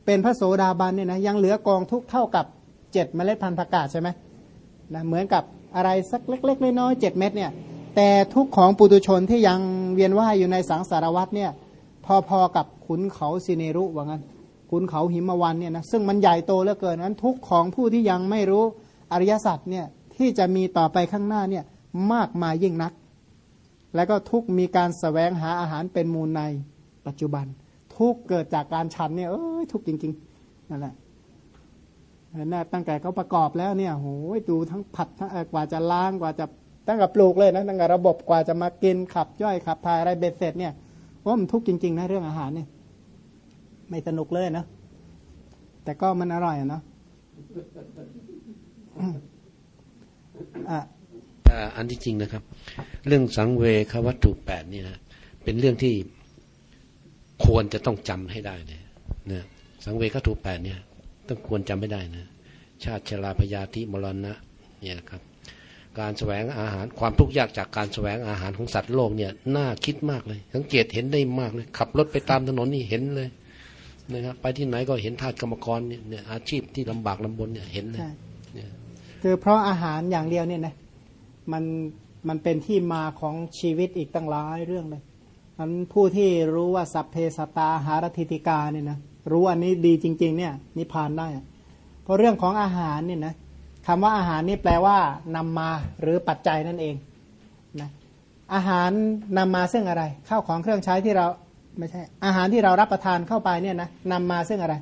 เป็นพระโสดาบันเนี่ยนะยังเหลือกองทุกเท่ากับเจ็ดเมล็ดพันธุ์ผักกาดใช่ไหมนะเหมือนกับอะไรสักเล็ก ๆ น้อยๆเจ็ดเม็ดเนี่ยแต่ทุกของปุตุชนที่ยังเวียนว่ายอยู่ในสังสารวัฏเนี่ยพอๆกับ ขุนเขาสิเนรุว่างั้นขุนเขาหิมวันเนี่ยนะซึ่งมันใหญ่โตเหลือเกินนั้นทุกของผู้ที่ยังไม่รู้อริยสัจเนี่ยที่จะมีต่อไปข้างหน้าเนี่ยมากมายยิ่งนัก แล้วก็ทุกมีการสแสวงหาอาหารเป็นมูลในปัจจุบัน ทุกเกิดจากการฉันเนี่ยเอ้ยทุกจริงๆนั่นแหละน่าตั้งแต่เขาประกอบแล้วเนี่ยโหยดูทั้งผัดทั้งกว่าจะล้างกว่าจะตั้งแต่ปลูกเลยนะตั้งแต่ระบบกว่าจะมากินขับย่อยขับถ่ายอะไรเบ็ดเสร็จเนี่ยว่ามันทุกจริงๆนะเรื่องอาหารเนี่ย ไม่สนุกเลยนะแต่ก็มันอร่อยนะอะอันที่จริงนะครับ เรื่องสังเวควัตถุแปดนี่นะเป็นเรื่องที่ควรจะต้องจำให้ได้เลยนะสังเวควัตถุแปดเนี่ย ต้องควรจำไม่ได้นะชาติชราพยาธิมรณะเนี่ยครับ การแสวงอาหารความทุกข์ยากจากการแสวงอาหารของสัตว์โลกเนี่ยน่าคิดมากเลย สังเกตเห็นได้มากเลย ขับรถไปตามถนนนี่เห็นเลย นะครับไปที่ไหนก็เห็นทาสกรรมกรเนี่ยอาชีพที่ลำบากลำบนเนี่ยเห็นเลยคือเพราะอาหารอย่างเดียวเนี่ยนะมันมันเป็นที่มาของชีวิตอีกตั้งหลายเรื่องเลยมันผู้ที่รู้ว่าสัพเพสตาหารติติกาเนี่ยนะรู้อันนี้ดีจริง ๆ เนี่ยนิพพานได้ เพราะเรื่องของอาหารเนี่ยนะคำว่าอาหารนี่แปลว่านำมาหรือปัจจัยนั่นเองนะอาหารนำมาซึ่งอะไร ข้าวของเครื่องใช้ที่เรา ไม่ใช่ อาหารที่เรารับประทานเข้าไปเนี่ยนะนำมาซึ่งอะไร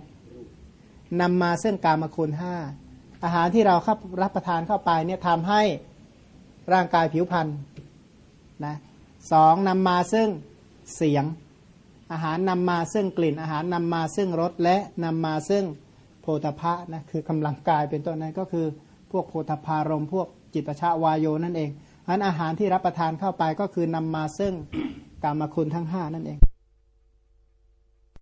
นำมาซึ่งกามคุณห้าอาหารที่เรารับรับประทานเข้าไปเนี่ยทำให้ร่างกายผิวพรรณนะสองนำมาซึ่งเสียง อาหารนำมาซึ่งกลิ่น อาหารนำมาซึ่งรสและนำมาซึ่งโพธพะนะคือกำลังกายเป็นต้นนั้นก็คือพวกโพธพารมพวกจิตตชาวายโยนั่นเองอันอาหารที่รับประทานเข้าไปก็คือนำมาซึ่งกรรมคุณทั้งห้านั่นเอง